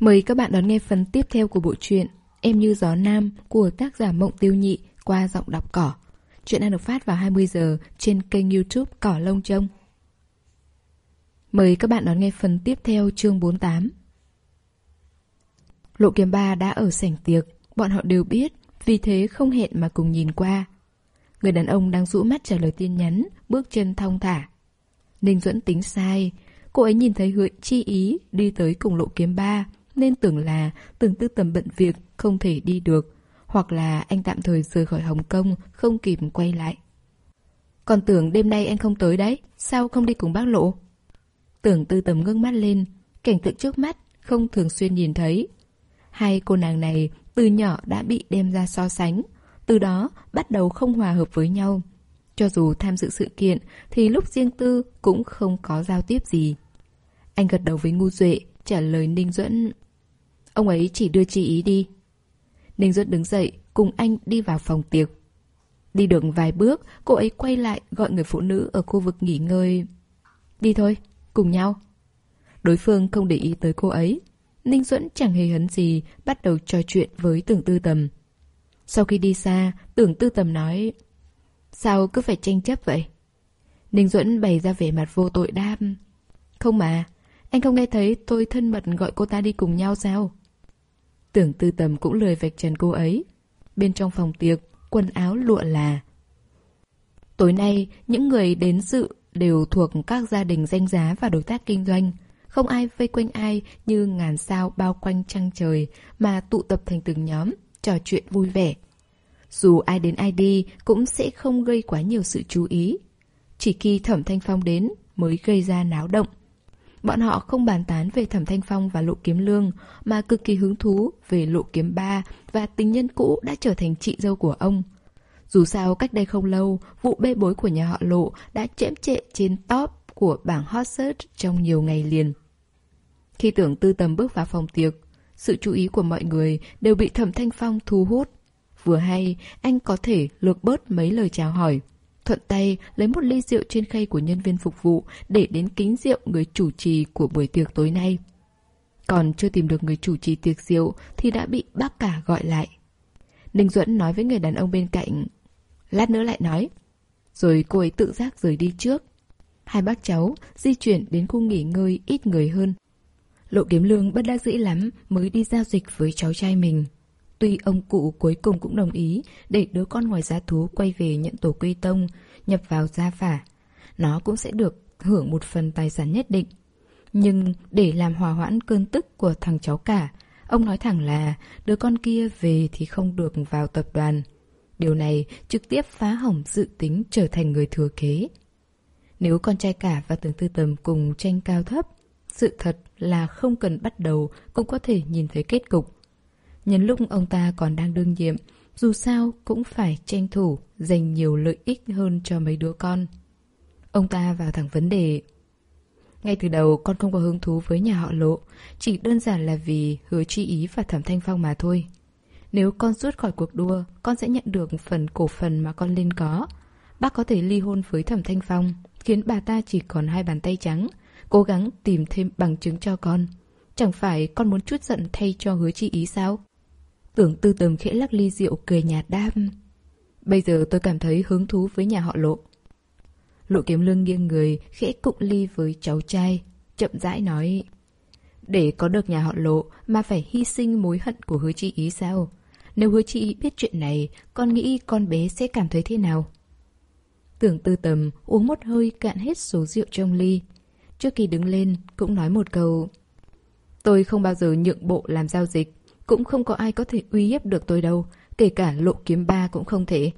Mời các bạn đón nghe phần tiếp theo của bộ truyện Em như gió nam của tác giả Mộng Tiêu Nhị qua giọng đọc cỏ. Chuyện đang được phát vào 20 giờ trên kênh youtube Cỏ Lông Trông. Mời các bạn đón nghe phần tiếp theo chương 48. Lộ kiếm ba đã ở sảnh tiệc, bọn họ đều biết, vì thế không hẹn mà cùng nhìn qua. Người đàn ông đang rũ mắt trả lời tin nhắn, bước chân thong thả. Ninh Duẫn tính sai, cô ấy nhìn thấy hứa chi ý đi tới cùng lộ kiếm ba, nên tưởng là tưởng tư tầm bận việc, không thể đi được, hoặc là anh tạm thời rời khỏi Hồng Kông, không kịp quay lại. Còn tưởng đêm nay anh không tới đấy, sao không đi cùng bác lộ? Tưởng tư tầm ngưng mắt lên, cảnh tượng trước mắt không thường xuyên nhìn thấy. Hai cô nàng này từ nhỏ đã bị đem ra so sánh, từ đó bắt đầu không hòa hợp với nhau. Cho dù tham dự sự kiện thì lúc riêng tư cũng không có giao tiếp gì. Anh gật đầu với Ngu Duệ, trả lời Ninh Duẫn. Ông ấy chỉ đưa chi ý đi. Ninh Duẫn đứng dậy, cùng anh đi vào phòng tiệc. Đi được vài bước, cô ấy quay lại gọi người phụ nữ ở khu vực nghỉ ngơi. Đi thôi, cùng nhau. Đối phương không để ý tới cô ấy. Ninh Duẫn chẳng hề hấn gì, bắt đầu trò chuyện với tưởng tư tầm. Sau khi đi xa, tưởng tư tầm nói Sao cứ phải tranh chấp vậy? Ninh Duẫn bày ra vẻ mặt vô tội đam Không mà, anh không nghe thấy tôi thân mật gọi cô ta đi cùng nhau sao? Tưởng tư tầm cũng lười vạch trần cô ấy. Bên trong phòng tiệc, quần áo lụa là. Tối nay, những người đến dự đều thuộc các gia đình danh giá và đối tác kinh doanh. Không ai vây quanh ai như ngàn sao bao quanh trăng trời mà tụ tập thành từng nhóm, trò chuyện vui vẻ. Dù ai đến ai đi cũng sẽ không gây quá nhiều sự chú ý. Chỉ khi Thẩm Thanh Phong đến mới gây ra náo động. Bọn họ không bàn tán về Thẩm Thanh Phong và Lộ Kiếm Lương, mà cực kỳ hứng thú về Lộ Kiếm Ba và tình nhân cũ đã trở thành chị dâu của ông. Dù sao cách đây không lâu, vụ bê bối của nhà họ Lộ đã chễm trệ trên top của bảng hot search trong nhiều ngày liền. Khi tưởng tư tầm bước vào phòng tiệc, sự chú ý của mọi người đều bị Thẩm Thanh Phong thu hút. Vừa hay, anh có thể lược bớt mấy lời chào hỏi. Thuận tay lấy một ly rượu trên khay của nhân viên phục vụ để đến kính rượu người chủ trì của buổi tiệc tối nay. Còn chưa tìm được người chủ trì tiệc rượu thì đã bị bác cả gọi lại. Ninh Duẫn nói với người đàn ông bên cạnh. Lát nữa lại nói. Rồi cô ấy tự giác rời đi trước. Hai bác cháu di chuyển đến khu nghỉ ngơi ít người hơn. Lộ kiếm lương bất đắc dĩ lắm mới đi giao dịch với cháu trai mình. Tuy ông cụ cuối cùng cũng đồng ý để đứa con ngoài giá thú quay về nhận tổ quy tông, nhập vào gia phả. Nó cũng sẽ được hưởng một phần tài sản nhất định. Nhưng để làm hòa hoãn cơn tức của thằng cháu cả, ông nói thẳng là đứa con kia về thì không được vào tập đoàn. Điều này trực tiếp phá hỏng dự tính trở thành người thừa kế. Nếu con trai cả và tưởng tư tầm cùng tranh cao thấp, sự thật là không cần bắt đầu cũng có thể nhìn thấy kết cục. Nhân lúc ông ta còn đang đương nhiệm, dù sao cũng phải tranh thủ dành nhiều lợi ích hơn cho mấy đứa con. Ông ta vào thẳng vấn đề. Ngay từ đầu con không có hứng thú với nhà họ lộ, chỉ đơn giản là vì hứa chi ý và thẩm thanh phong mà thôi. Nếu con rút khỏi cuộc đua, con sẽ nhận được phần cổ phần mà con nên có. Bác có thể ly hôn với thẩm thanh phong, khiến bà ta chỉ còn hai bàn tay trắng, cố gắng tìm thêm bằng chứng cho con. Chẳng phải con muốn chút giận thay cho hứa chi ý sao? Tưởng tư tầm khẽ lắc ly rượu cười nhạt đam. Bây giờ tôi cảm thấy hứng thú với nhà họ lộ. Lộ kiếm lương nghiêng người, khẽ cụng ly với cháu trai, chậm rãi nói. Để có được nhà họ lộ mà phải hy sinh mối hận của hứa chi ý sao? Nếu hứa chi ý biết chuyện này, con nghĩ con bé sẽ cảm thấy thế nào? Tưởng tư tầm uống một hơi cạn hết số rượu trong ly. Trước khi đứng lên, cũng nói một câu. Tôi không bao giờ nhượng bộ làm giao dịch. Cũng không có ai có thể uy hiếp được tôi đâu, Kể cả lộ kiếm ba cũng không thể.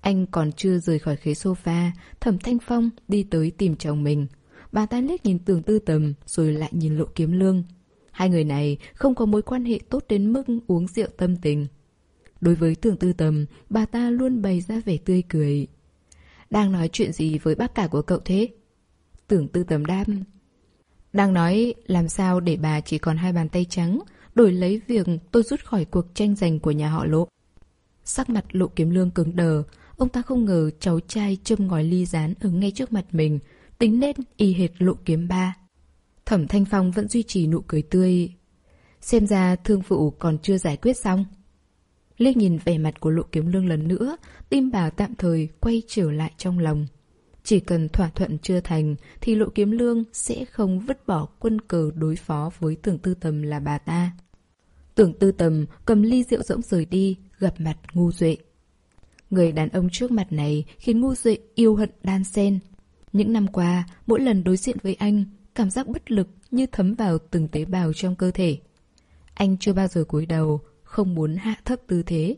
Anh còn chưa rời khỏi ghế sofa, Thẩm Thanh Phong đi tới tìm chồng mình. Bà ta liếc nhìn tường tư tầm, Rồi lại nhìn lộ kiếm lương. Hai người này không có mối quan hệ tốt đến mức uống rượu tâm tình. Đối với tường tư tầm, Bà ta luôn bày ra vẻ tươi cười. Đang nói chuyện gì với bác cả của cậu thế? Tưởng tư tầm đam Đang nói, làm sao để bà chỉ còn hai bàn tay trắng đổi lấy việc tôi rút khỏi cuộc tranh giành của nhà họ lộ. Sắc mặt lộ kiếm lương cứng đờ, ông ta không ngờ cháu trai châm ngòi ly rán ở ngay trước mặt mình, tính nên y hệt lộ kiếm ba. Thẩm Thanh Phong vẫn duy trì nụ cười tươi. Xem ra thương vụ còn chưa giải quyết xong. Liếc nhìn vẻ mặt của lộ kiếm lương lần nữa, tim bà tạm thời quay trở lại trong lòng. Chỉ cần thỏa thuận chưa thành thì lộ kiếm lương sẽ không vứt bỏ quân cờ đối phó với tưởng tư tầm là bà ta. Tưởng tư tầm cầm ly rượu rỗng rời đi, gặp mặt ngu duệ. Người đàn ông trước mặt này khiến ngu duệ yêu hận đan sen. Những năm qua, mỗi lần đối diện với anh, cảm giác bất lực như thấm vào từng tế bào trong cơ thể. Anh chưa bao giờ cúi đầu, không muốn hạ thấp tư thế.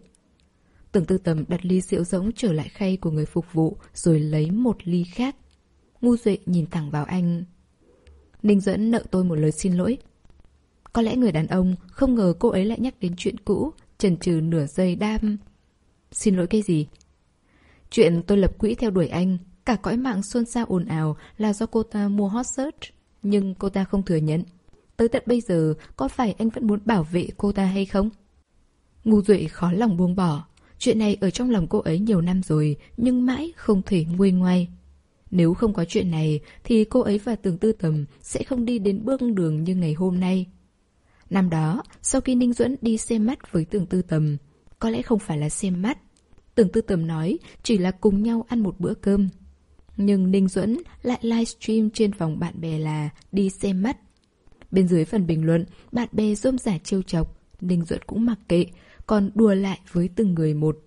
Tưởng tư tầm đặt ly rượu rỗng trở lại khay của người phục vụ rồi lấy một ly khác. Ngu Duệ nhìn thẳng vào anh. Ninh Dẫn nợ tôi một lời xin lỗi. Có lẽ người đàn ông không ngờ cô ấy lại nhắc đến chuyện cũ, chần chừ nửa giây đam. Xin lỗi cái gì? Chuyện tôi lập quỹ theo đuổi anh, cả cõi mạng xuân xao ồn ào là do cô ta mua hot search, nhưng cô ta không thừa nhận. Tới tận bây giờ, có phải anh vẫn muốn bảo vệ cô ta hay không? Ngu Duệ khó lòng buông bỏ. Chuyện này ở trong lòng cô ấy nhiều năm rồi, nhưng mãi không thể nguôi ngoai. Nếu không có chuyện này, thì cô ấy và Tường Tư Tầm sẽ không đi đến bước đường như ngày hôm nay. Năm đó, sau khi Ninh Duẫn đi xem mắt với Tường Tư Tầm, có lẽ không phải là xem mắt. Tường Tư Tầm nói chỉ là cùng nhau ăn một bữa cơm. Nhưng Ninh Duẫn lại livestream trên vòng bạn bè là đi xem mắt. Bên dưới phần bình luận, bạn bè rôm giả trêu chọc, Ninh Duẫn cũng mặc kệ, còn đùa lại với từng người một.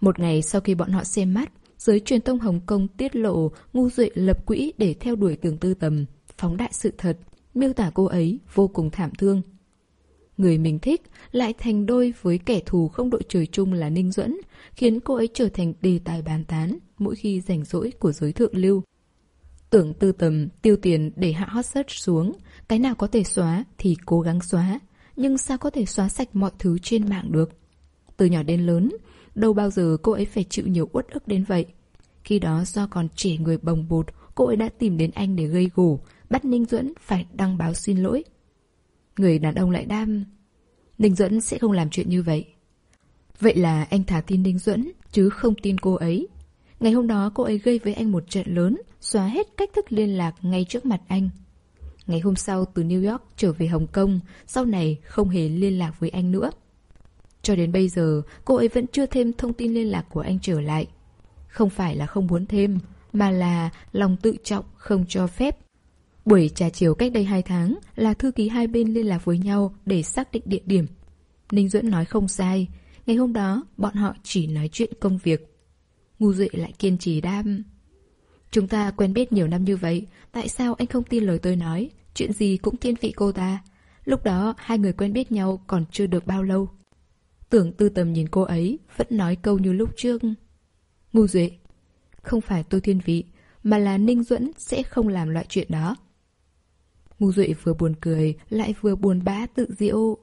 Một ngày sau khi bọn họ xem mắt, giới truyền thông Hồng Kông tiết lộ ngu duệ lập quỹ để theo đuổi tường tư tầm, phóng đại sự thật, miêu tả cô ấy vô cùng thảm thương. Người mình thích lại thành đôi với kẻ thù không đội trời chung là Ninh Duẫn, khiến cô ấy trở thành đề tài bàn tán mỗi khi rảnh rỗi của giới thượng lưu. Tưởng tư tầm tiêu tiền để hạ hot search xuống, cái nào có thể xóa thì cố gắng xóa, nhưng sao có thể xóa sạch mọi thứ trên mạng được? Từ nhỏ đến lớn, đâu bao giờ cô ấy phải chịu nhiều uất ức đến vậy. Khi đó do còn trẻ người bồng bột, cô ấy đã tìm đến anh để gây gổ, bắt Ninh Duẫn phải đăng báo xin lỗi. Người đàn ông lại đam... Ninh Duẫn sẽ không làm chuyện như vậy. Vậy là anh thả tin Ninh Duẫn, chứ không tin cô ấy. Ngày hôm đó cô ấy gây với anh một trận lớn, xóa hết cách thức liên lạc ngay trước mặt anh. Ngày hôm sau từ New York trở về Hồng Kông, sau này không hề liên lạc với anh nữa. Cho đến bây giờ, cô ấy vẫn chưa thêm thông tin liên lạc của anh trở lại. Không phải là không muốn thêm, mà là lòng tự trọng không cho phép. Buổi trà chiều cách đây 2 tháng là thư ký hai bên liên lạc với nhau để xác định địa điểm. Ninh Duẫn nói không sai, ngày hôm đó bọn họ chỉ nói chuyện công việc. Ngu Duệ lại kiên trì đam. Chúng ta quen biết nhiều năm như vậy, tại sao anh không tin lời tôi nói? Chuyện gì cũng thiên vị cô ta. Lúc đó hai người quen biết nhau còn chưa được bao lâu. Tưởng tư tầm nhìn cô ấy, vẫn nói câu như lúc trước. Ngu Duệ, không phải tôi thiên vị, mà là Ninh Duẫn sẽ không làm loại chuyện đó. Ngu Duệ vừa buồn cười, lại vừa buồn bã tự diễu.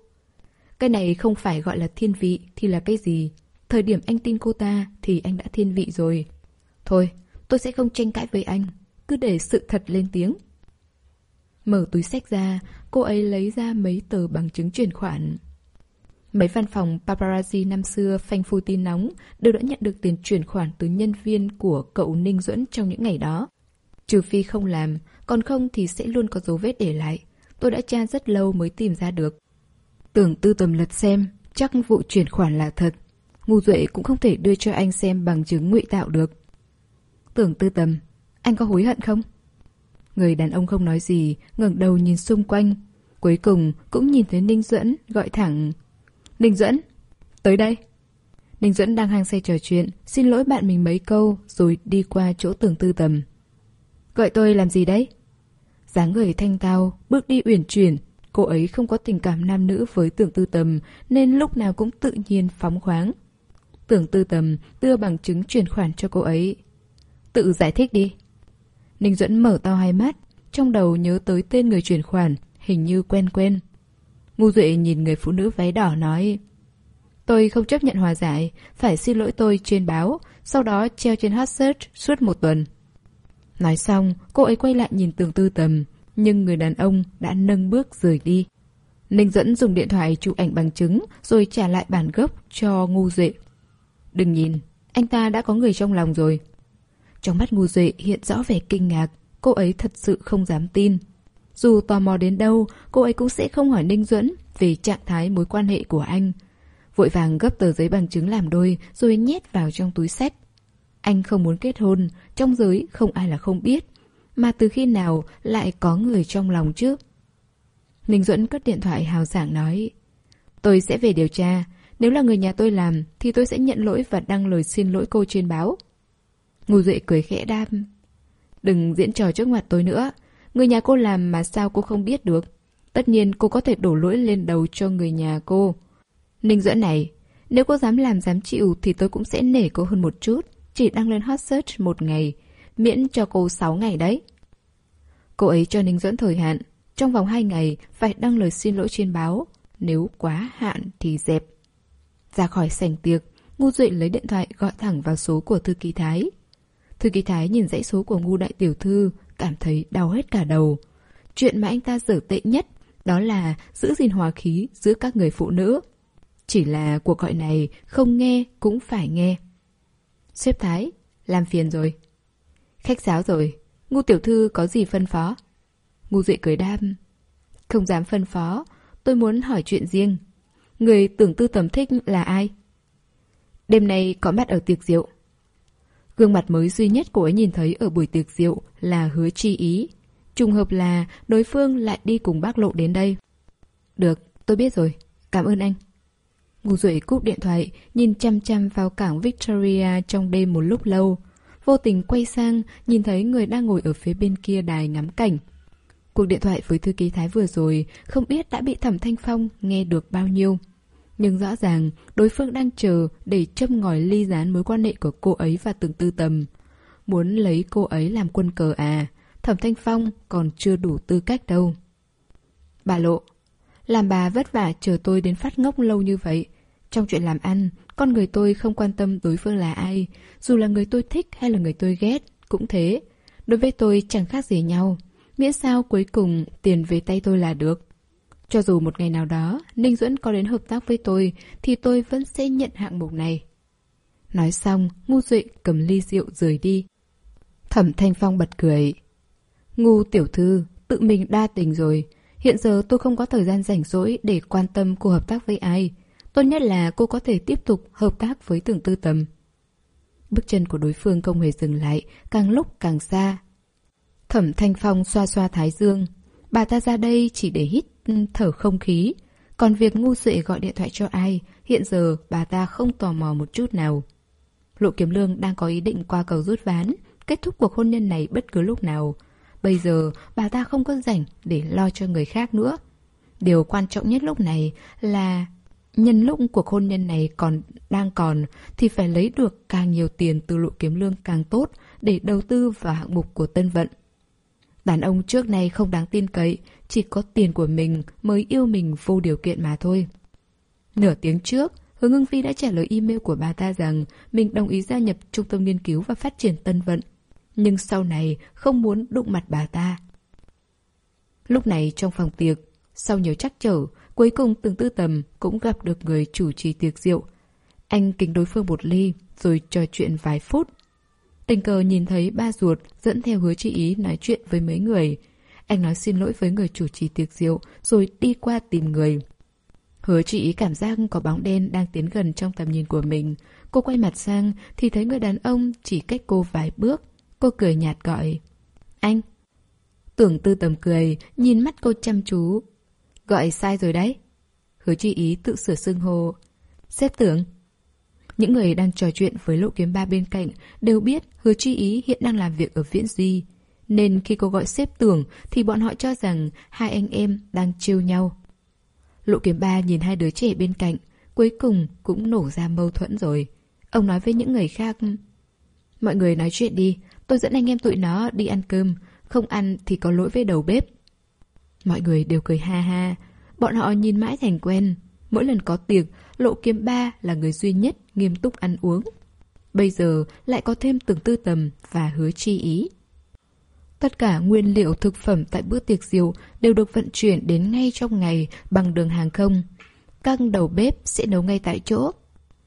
Cái này không phải gọi là thiên vị thì là cái gì? Thời điểm anh tin cô ta thì anh đã thiên vị rồi. Thôi, tôi sẽ không tranh cãi với anh, cứ để sự thật lên tiếng. Mở túi sách ra, cô ấy lấy ra mấy tờ bằng chứng chuyển khoản. Mấy văn phòng paparazzi năm xưa phanh phui tin nóng đều đã nhận được tiền chuyển khoản từ nhân viên của cậu Ninh Duẫn trong những ngày đó. Trừ phi không làm, còn không thì sẽ luôn có dấu vết để lại. Tôi đã tra rất lâu mới tìm ra được. Tưởng tư tầm lật xem, chắc vụ chuyển khoản là thật. Ngu Duệ cũng không thể đưa cho anh xem bằng chứng ngụy tạo được. Tưởng tư tầm, anh có hối hận không? Người đàn ông không nói gì, ngẩng đầu nhìn xung quanh. Cuối cùng cũng nhìn thấy Ninh Duẫn gọi thẳng. Ninh Duẫn, tới đây. Ninh Duẫn đang hang xe trò chuyện, xin lỗi bạn mình mấy câu rồi đi qua chỗ tưởng tư tầm. Gọi tôi làm gì đấy? Dáng người thanh tao, bước đi uyển chuyển. Cô ấy không có tình cảm nam nữ với tưởng tư tầm nên lúc nào cũng tự nhiên phóng khoáng. Tưởng tư tầm đưa bằng chứng chuyển khoản cho cô ấy. Tự giải thích đi. Ninh Duẫn mở to hai mắt, trong đầu nhớ tới tên người chuyển khoản, hình như quen quen. Ngu Duệ nhìn người phụ nữ váy đỏ nói Tôi không chấp nhận hòa giải, phải xin lỗi tôi trên báo, sau đó treo trên hot search suốt một tuần. Nói xong, cô ấy quay lại nhìn tường tư tầm, nhưng người đàn ông đã nâng bước rời đi. Ninh dẫn dùng điện thoại chụp ảnh bằng chứng rồi trả lại bản gốc cho ngu duệ. Đừng nhìn, anh ta đã có người trong lòng rồi. Trong mắt ngu duệ hiện rõ vẻ kinh ngạc, cô ấy thật sự không dám tin. Dù tò mò đến đâu, cô ấy cũng sẽ không hỏi Ninh Duẫn về trạng thái mối quan hệ của anh. Vội vàng gấp tờ giấy bằng chứng làm đôi rồi nhét vào trong túi sách. Anh không muốn kết hôn, trong giới không ai là không biết. Mà từ khi nào lại có người trong lòng chứ? Ninh Duẫn cất điện thoại hào sảng nói Tôi sẽ về điều tra. Nếu là người nhà tôi làm Thì tôi sẽ nhận lỗi và đăng lời xin lỗi cô trên báo. Ngô Duệ cười khẽ đam Đừng diễn trò trước mặt tôi nữa. Người nhà cô làm mà sao cô không biết được? Tất nhiên cô có thể đổ lỗi lên đầu cho người nhà cô. Ninh Duẫn này Nếu cô dám làm dám chịu Thì tôi cũng sẽ nể cô hơn một chút. Chỉ đăng lên hot search một ngày Miễn cho cô 6 ngày đấy Cô ấy cho Ninh Duẫn thời hạn trong vòng 2 ngày phải đăng lời xin lỗi trên báo. Nếu quá hạn thì dẹp. Ra khỏi sảnh tiệc, Ngu Duệ lấy điện thoại gọi thẳng vào số của Thư Ký Thái. Thư Ký Thái nhìn dãy số của Ngu Đại Tiểu Thư, cảm thấy đau hết cả đầu. Chuyện mà anh ta dở tệ nhất đó là giữ gìn hòa khí giữa các người phụ nữ. Chỉ là cuộc gọi này không nghe cũng phải nghe. Xếp Thái, làm phiền rồi. Khách giáo rồi, Ngu Tiểu Thư có gì phân phó? Ngu Duệ cười đam. Không dám phân phó, tôi muốn hỏi chuyện riêng. Người tưởng tư tầm thích là ai? Đêm nay có mặt ở tiệc rượu. Gương mặt mới duy nhất cô ấy nhìn thấy ở buổi tiệc rượu là hứa chi ý. Trùng hợp là đối phương lại đi cùng bác lộ đến đây. Được, tôi biết rồi. Cảm ơn anh. Ngô Duệ cúp điện thoại, nhìn chăm chăm vào cảng Victoria trong đêm một lúc lâu. Vô tình quay sang, nhìn thấy người đang ngồi ở phía bên kia đài ngắm cảnh. Cuộc điện thoại với thư ký Thái vừa rồi không biết đã bị Thẩm Thanh Phong nghe được bao nhiêu. Nhưng rõ ràng đối phương đang chờ để châm ngòi ly gián mối quan hệ của cô ấy và từng tư tầm. Muốn lấy cô ấy làm quân cờ à, Thẩm Thanh Phong còn chưa đủ tư cách đâu. Bà Lộ, làm bà vất vả chờ tôi đến phát ngốc lâu như vậy. Trong chuyện làm ăn, con người tôi không quan tâm đối phương là ai, dù là người tôi thích hay là người tôi ghét, cũng thế. Đối với tôi chẳng khác gì nhau. Miễn sao cuối cùng tiền về tay tôi là được. Cho dù một ngày nào đó Ninh Duẫn có đến hợp tác với tôi thì tôi vẫn sẽ nhận hạng mục này. Nói xong, Ngu Duệ cầm ly rượu rời đi. Thẩm Thanh Phong bật cười. Ngu tiểu thư, tự mình đa tình rồi. Hiện giờ tôi không có thời gian rảnh rỗi để quan tâm cô hợp tác với ai. Tốt nhất là cô có thể tiếp tục hợp tác với tưởng tư tầm. Bước chân của đối phương không hề dừng lại, càng lúc càng xa, Thẩm Thanh Phong xoa xoa thái dương. Bà ta ra đây chỉ để hít ừ, thở không khí. Còn việc ngu xuệ gọi điện thoại cho ai, hiện giờ bà ta không tò mò một chút nào. Lộ Kiếm Lương đang có ý định qua cầu rút ván, kết thúc cuộc hôn nhân này bất cứ lúc nào. Bây giờ bà ta không có rảnh để lo cho người khác nữa. Điều quan trọng nhất lúc này là nhân lúc cuộc hôn nhân này còn đang còn thì phải lấy được càng nhiều tiền từ lộ kiếm lương càng tốt để đầu tư vào hạng mục của Tân Vận. Đàn ông trước nay không đáng tin cậy, chỉ có tiền của mình mới yêu mình vô điều kiện mà thôi. Nửa tiếng trước, hướng Ngưng Phi đã trả lời email của bà ta rằng mình đồng ý gia nhập Trung tâm Nghiên cứu và Phát triển Tân Vận. Nhưng sau này không muốn đụng mặt bà ta. Lúc này trong phòng tiệc, sau nhiều trắc trở, cuối cùng từng tư tầm cũng gặp được người chủ trì tiệc rượu. Anh kính đối phương một ly, rồi trò chuyện vài phút Tình cờ nhìn thấy ba ruột dẫn theo hứa chị ý nói chuyện với mấy người. Anh nói xin lỗi với người chủ trì tiệc rượu rồi đi qua tìm người. Hứa chị ý cảm giác có bóng đen đang tiến gần trong tầm nhìn của mình. Cô quay mặt sang thì thấy người đàn ông chỉ cách cô vài bước. Cô cười nhạt gọi. Anh. Tưởng tư tầm cười, nhìn mắt cô chăm chú. Gọi sai rồi đấy. Hứa chi ý tự sửa xưng hô. Xếp tưởng. Những người đang trò chuyện với lộ kiếm ba bên cạnh đều biết hứa chi ý hiện đang làm việc ở Viễn Duy. Nên khi cô gọi xếp tưởng thì bọn họ cho rằng hai anh em đang trêu nhau. Lộ kiếm ba nhìn hai đứa trẻ bên cạnh, cuối cùng cũng nổ ra mâu thuẫn rồi. Ông nói với những người khác Mọi người nói chuyện đi, tôi dẫn anh em tụi nó đi ăn cơm, không ăn thì có lỗi với đầu bếp. Mọi người đều cười ha ha, bọn họ nhìn mãi thành quen. Mỗi lần có tiệc, Lộ Kiếm Ba là người duy nhất nghiêm túc ăn uống. Bây giờ lại có thêm từng tư tầm và hứa chi ý. Tất cả nguyên liệu thực phẩm tại bữa tiệc diều đều được vận chuyển đến ngay trong ngày bằng đường hàng không. Các đầu bếp sẽ nấu ngay tại chỗ.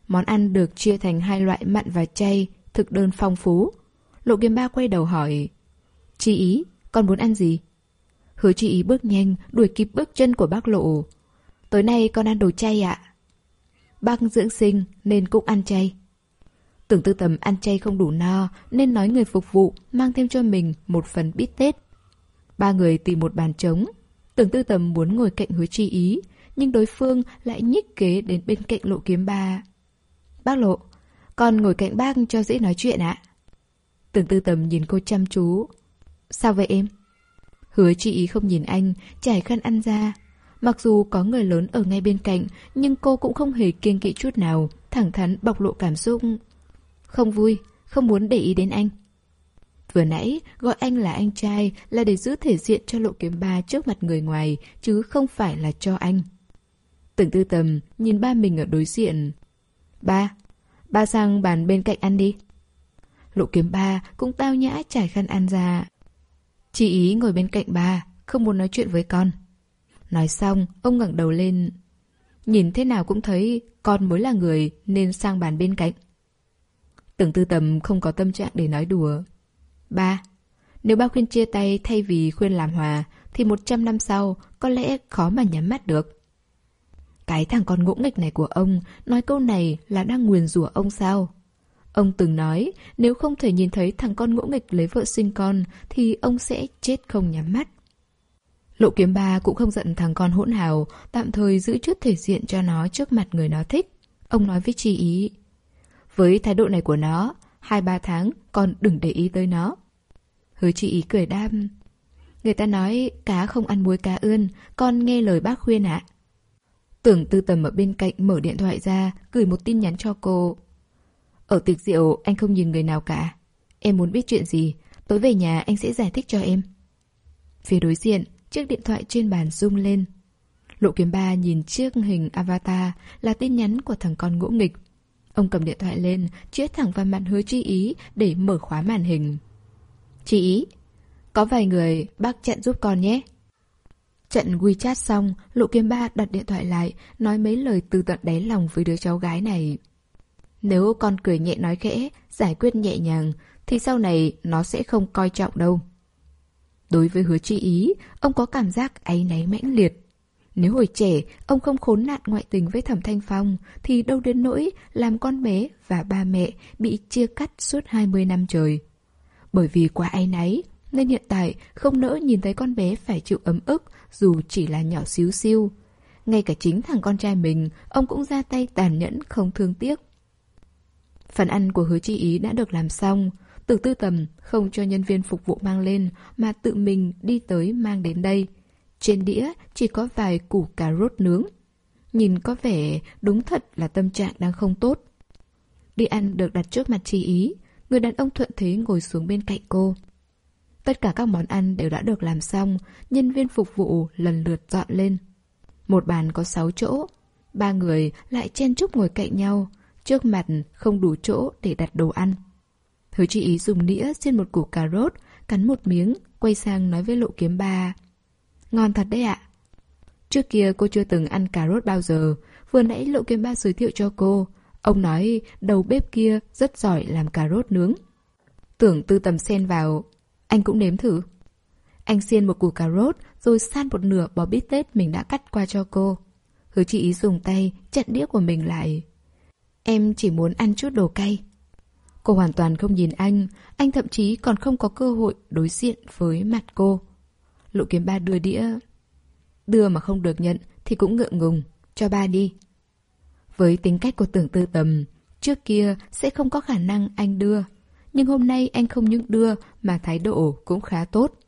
Món ăn được chia thành hai loại mặn và chay, thực đơn phong phú. Lộ kiếm ba quay đầu hỏi Chi ý, con muốn ăn gì? Hứa chị ý bước nhanh, đuổi kịp bước chân của bác lộ. Tối nay con ăn đồ chay ạ. Bác dưỡng sinh nên cũng ăn chay. Tưởng tư tầm ăn chay không đủ no nên nói người phục vụ mang thêm cho mình một phần bít tết. Ba người tìm một bàn trống. Tưởng tư tầm muốn ngồi cạnh hứa chi ý, nhưng đối phương lại nhích kế đến bên cạnh lộ kiếm ba. Bác lộ, con ngồi cạnh bác cho dễ nói chuyện ạ. Tưởng tư tầm nhìn cô chăm chú. Sao vậy em? Hứa chị ý không nhìn anh, trải khăn ăn ra. Mặc dù có người lớn ở ngay bên cạnh, nhưng cô cũng không hề kiêng kỵ chút nào, thẳng thắn bộc lộ cảm xúc. Không vui, không muốn để ý đến anh. Vừa nãy, gọi anh là anh trai là để giữ thể diện cho lộ kiếm ba trước mặt người ngoài, chứ không phải là cho anh. Tưởng tư tầm, nhìn ba mình ở đối diện. Ba, ba sang bàn bên cạnh ăn đi. Lộ kiếm ba cũng tao nhã trải khăn ăn ra. Chị ý ngồi bên cạnh bà, không muốn nói chuyện với con. Nói xong, ông ngẩng đầu lên. Nhìn thế nào cũng thấy con mới là người nên sang bàn bên cạnh. Tưởng tư tầm không có tâm trạng để nói đùa. Ba, nếu ba khuyên chia tay thay vì khuyên làm hòa, thì một trăm năm sau có lẽ khó mà nhắm mắt được. Cái thằng con ngỗ nghịch này của ông nói câu này là đang nguyền rủa ông sao? Ông từng nói nếu không thể nhìn thấy thằng con ngỗ nghịch lấy vợ sinh con thì ông sẽ chết không nhắm mắt. Lộ kiếm ba cũng không giận thằng con hỗn hào, tạm thời giữ chút thể diện cho nó trước mặt người nó thích. Ông nói với chi ý. Với thái độ này của nó, hai ba tháng con đừng để ý tới nó. Hứa chị ý cười đam. Người ta nói cá không ăn muối cá ươn, con nghe lời bác khuyên ạ. Tưởng tư tầm ở bên cạnh mở điện thoại ra, gửi một tin nhắn cho cô. Ở tiệc rượu anh không nhìn người nào cả. Em muốn biết chuyện gì, tối về nhà anh sẽ giải thích cho em. Phía đối diện, chiếc điện thoại trên bàn rung lên. Lộ kiếm ba nhìn chiếc hình avatar là tin nhắn của thằng con ngỗ nghịch. Ông cầm điện thoại lên, chĩa thẳng vào mặt hứa chi ý để mở khóa màn hình. Chi ý, có vài người bác chặn giúp con nhé. Trận WeChat xong, Lộ Kiếm Ba đặt điện thoại lại, nói mấy lời từ tận đáy lòng với đứa cháu gái này. Nếu con cười nhẹ nói khẽ, giải quyết nhẹ nhàng, thì sau này nó sẽ không coi trọng đâu. Đối với hứa chi ý, ông có cảm giác áy náy mãnh liệt. Nếu hồi trẻ, ông không khốn nạn ngoại tình với Thẩm Thanh Phong, thì đâu đến nỗi làm con bé và ba mẹ bị chia cắt suốt 20 năm trời. Bởi vì quá áy náy, nên hiện tại không nỡ nhìn thấy con bé phải chịu ấm ức dù chỉ là nhỏ xíu xiu. Ngay cả chính thằng con trai mình, ông cũng ra tay tàn nhẫn không thương tiếc. Phần ăn của hứa chi ý đã được làm xong. Từ tư tầm không cho nhân viên phục vụ mang lên mà tự mình đi tới mang đến đây. Trên đĩa chỉ có vài củ cà rốt nướng. Nhìn có vẻ đúng thật là tâm trạng đang không tốt. Đi ăn được đặt trước mặt chi ý. Người đàn ông thuận thế ngồi xuống bên cạnh cô. Tất cả các món ăn đều đã được làm xong, nhân viên phục vụ lần lượt dọn lên. Một bàn có 6 chỗ, ba người lại chen chúc ngồi cạnh nhau, trước mặt không đủ chỗ để đặt đồ ăn. Hứa chị ý dùng đĩa xiên một củ cà rốt, cắn một miếng, quay sang nói với lộ kiếm ba. Ngon thật đấy ạ. Trước kia cô chưa từng ăn cà rốt bao giờ, vừa nãy lộ kiếm ba giới thiệu cho cô. Ông nói đầu bếp kia rất giỏi làm cà rốt nướng. Tưởng tư tầm xen vào, anh cũng nếm thử. Anh xiên một củ cà rốt rồi san một nửa bò bít tết mình đã cắt qua cho cô. Hứa chị ý dùng tay chặn đĩa của mình lại. Em chỉ muốn ăn chút đồ cay. Cô hoàn toàn không nhìn anh, anh thậm chí còn không có cơ hội đối diện với mặt cô. Lộ kiếm ba đưa đĩa. Đưa mà không được nhận thì cũng ngượng ngùng, cho ba đi. Với tính cách của tưởng tư tầm, trước kia sẽ không có khả năng anh đưa. Nhưng hôm nay anh không những đưa mà thái độ cũng khá tốt.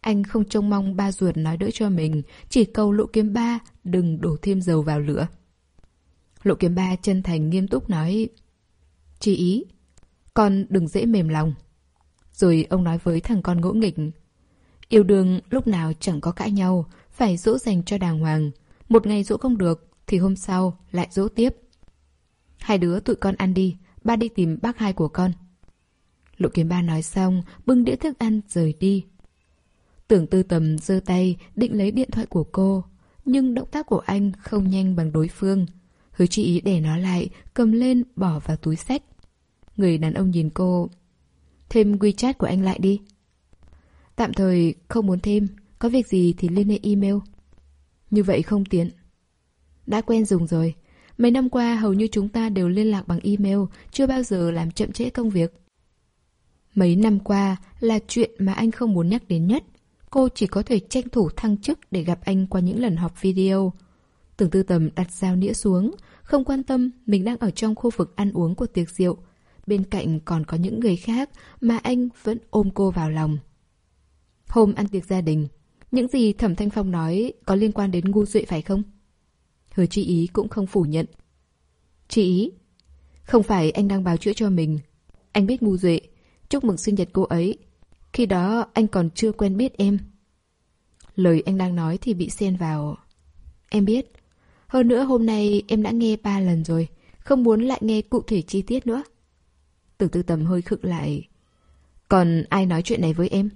Anh không trông mong ba ruột nói đỡ cho mình, chỉ cầu lộ kiếm ba đừng đổ thêm dầu vào lửa. Lộ kiếm ba chân thành nghiêm túc nói Chị ý, con đừng dễ mềm lòng. Rồi ông nói với thằng con ngỗ nghịch Yêu đương lúc nào chẳng có cãi nhau, phải dỗ dành cho đàng hoàng. Một ngày dỗ không được, thì hôm sau lại dỗ tiếp. Hai đứa tụi con ăn đi, ba đi tìm bác hai của con. Lộ kiếm ba nói xong, bưng đĩa thức ăn rời đi. Tưởng tư tầm giơ tay, định lấy điện thoại của cô. Nhưng động tác của anh không nhanh bằng đối phương. Hứa chị ý để nó lại, cầm lên, bỏ vào túi sách. Người đàn ông nhìn cô. Thêm WeChat của anh lại đi. Tạm thời không muốn thêm, có việc gì thì liên hệ email. Như vậy không tiện. Đã quen dùng rồi. Mấy năm qua hầu như chúng ta đều liên lạc bằng email, chưa bao giờ làm chậm trễ công việc. Mấy năm qua là chuyện mà anh không muốn nhắc đến nhất. Cô chỉ có thể tranh thủ thăng chức để gặp anh qua những lần họp video. Tưởng tư tầm đặt dao nĩa xuống, không quan tâm mình đang ở trong khu vực ăn uống của tiệc rượu. Bên cạnh còn có những người khác mà anh vẫn ôm cô vào lòng. Hôm ăn tiệc gia đình, những gì Thẩm Thanh Phong nói có liên quan đến ngu duệ phải không? Hứa chị ý cũng không phủ nhận. Chị ý, không phải anh đang báo chữa cho mình. Anh biết ngu duệ, chúc mừng sinh nhật cô ấy. Khi đó anh còn chưa quen biết em. Lời anh đang nói thì bị xen vào. Em biết. Hơn nữa hôm nay em đã nghe ba lần rồi. Không muốn lại nghe cụ thể chi tiết nữa. Từ tư tầm hơi khựng lại. Còn ai nói chuyện này với em?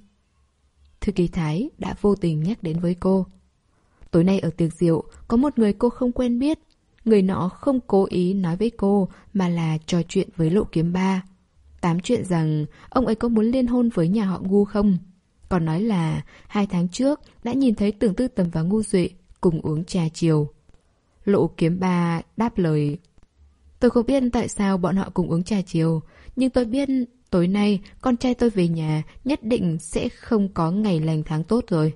Thư ký Thái đã vô tình nhắc đến với cô. Tối nay ở tiệc rượu, có một người cô không quen biết. Người nọ không cố ý nói với cô, mà là trò chuyện với lộ kiếm ba. Tám chuyện rằng ông ấy có muốn liên hôn với nhà họ ngu không? Còn nói là hai tháng trước đã nhìn thấy tưởng tư tầm và ngu duệ cùng uống trà chiều. Lộ kiếm ba đáp lời. Tôi không biết tại sao bọn họ cùng uống trà chiều, nhưng tôi biết tối nay con trai tôi về nhà nhất định sẽ không có ngày lành tháng tốt rồi.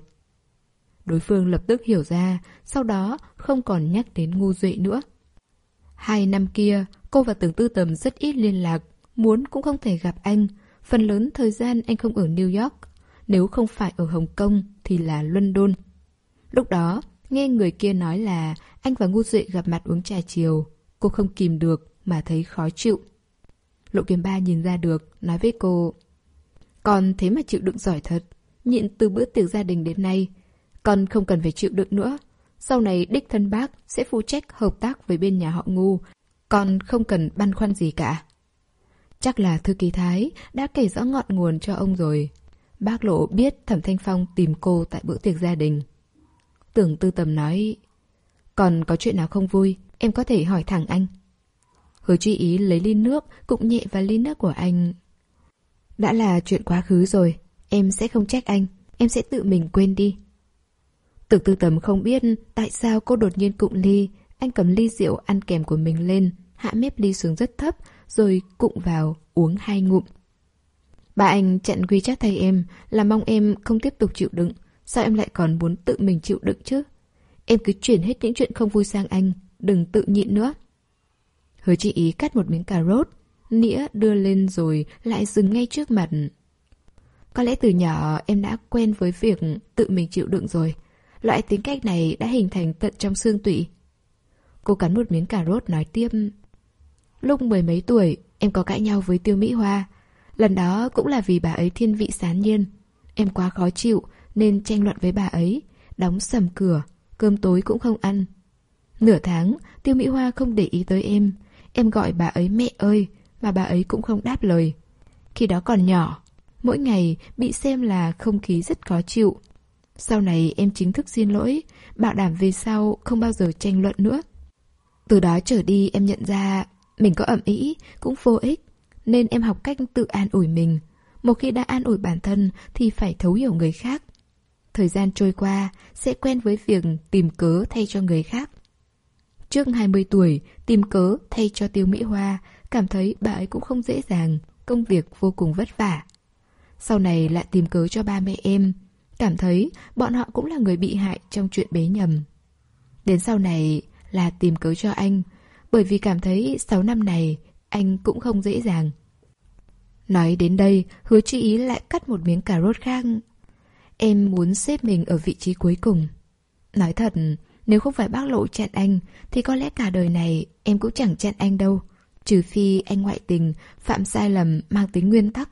Đối phương lập tức hiểu ra, sau đó không còn nhắc đến ngu duệ nữa. Hai năm kia, cô và tưởng tư tầm rất ít liên lạc, muốn cũng không thể gặp anh. Phần lớn thời gian anh không ở New York, nếu không phải ở Hồng Kông thì là London. Lúc đó, nghe người kia nói là anh và ngu duệ gặp mặt uống trà chiều, cô không kìm được mà thấy khó chịu. Lộ kiếm ba nhìn ra được, nói với cô Còn thế mà chịu đựng giỏi thật. Nhịn từ bữa tiệc gia đình đến nay Con không cần phải chịu đựng nữa. Sau này đích thân bác sẽ phụ trách hợp tác với bên nhà họ ngu Con không cần băn khoăn gì cả. Chắc là thư ký Thái đã kể rõ ngọn nguồn cho ông rồi. Bác Lộ biết Thẩm Thanh Phong tìm cô tại bữa tiệc gia đình. Tưởng tư tầm nói Còn có chuyện nào không vui Em có thể hỏi thẳng anh Hứa chi ý lấy ly nước, cũng nhẹ vào ly nước của anh. Đã là chuyện quá khứ rồi, em sẽ không trách anh, em sẽ tự mình quên đi. Tưởng tư tầm không biết tại sao cô đột nhiên cụng ly, anh cầm ly rượu ăn kèm của mình lên, hạ mép ly xuống rất thấp, rồi cụng vào, uống hai ngụm. Bà anh chặn quy chắc thay em, là mong em không tiếp tục chịu đựng, sao em lại còn muốn tự mình chịu đựng chứ? Em cứ chuyển hết những chuyện không vui sang anh, đừng tự nhịn nữa. Hứa chị ý cắt một miếng cà rốt, nĩa đưa lên rồi lại dừng ngay trước mặt. Có lẽ từ nhỏ em đã quen với việc tự mình chịu đựng rồi. Loại tính cách này đã hình thành tận trong xương tủy. Cô cắn một miếng cà rốt nói tiếp. Lúc mười mấy tuổi, em có cãi nhau với Tiêu Mỹ Hoa. Lần đó cũng là vì bà ấy thiên vị sán nhiên. Em quá khó chịu nên tranh luận với bà ấy, đóng sầm cửa, cơm tối cũng không ăn. Nửa tháng, Tiêu Mỹ Hoa không để ý tới em, Em gọi bà ấy mẹ ơi, mà bà ấy cũng không đáp lời. Khi đó còn nhỏ, mỗi ngày bị xem là không khí rất khó chịu. Sau này em chính thức xin lỗi, bảo đảm về sau không bao giờ tranh luận nữa. Từ đó trở đi em nhận ra mình có ẩm ý cũng vô ích, nên em học cách tự an ủi mình. Một khi đã an ủi bản thân thì phải thấu hiểu người khác. Thời gian trôi qua, sẽ quen với việc tìm cớ thay cho người khác. Trước 20 tuổi, tìm cớ thay cho Tiêu Mỹ Hoa, cảm thấy bà ấy cũng không dễ dàng, công việc vô cùng vất vả. Sau này lại tìm cớ cho ba mẹ em, cảm thấy bọn họ cũng là người bị hại trong chuyện bế nhầm. Đến sau này là tìm cớ cho anh, bởi vì cảm thấy 6 năm này anh cũng không dễ dàng. Nói đến đây, hứa chi ý lại cắt một miếng cà rốt khác. Em muốn xếp mình ở vị trí cuối cùng. Nói thật, nếu không phải bác lộ chặn anh, thì có lẽ cả đời này em cũng chẳng chặn anh đâu. Trừ phi anh ngoại tình, phạm sai lầm mang tính nguyên tắc.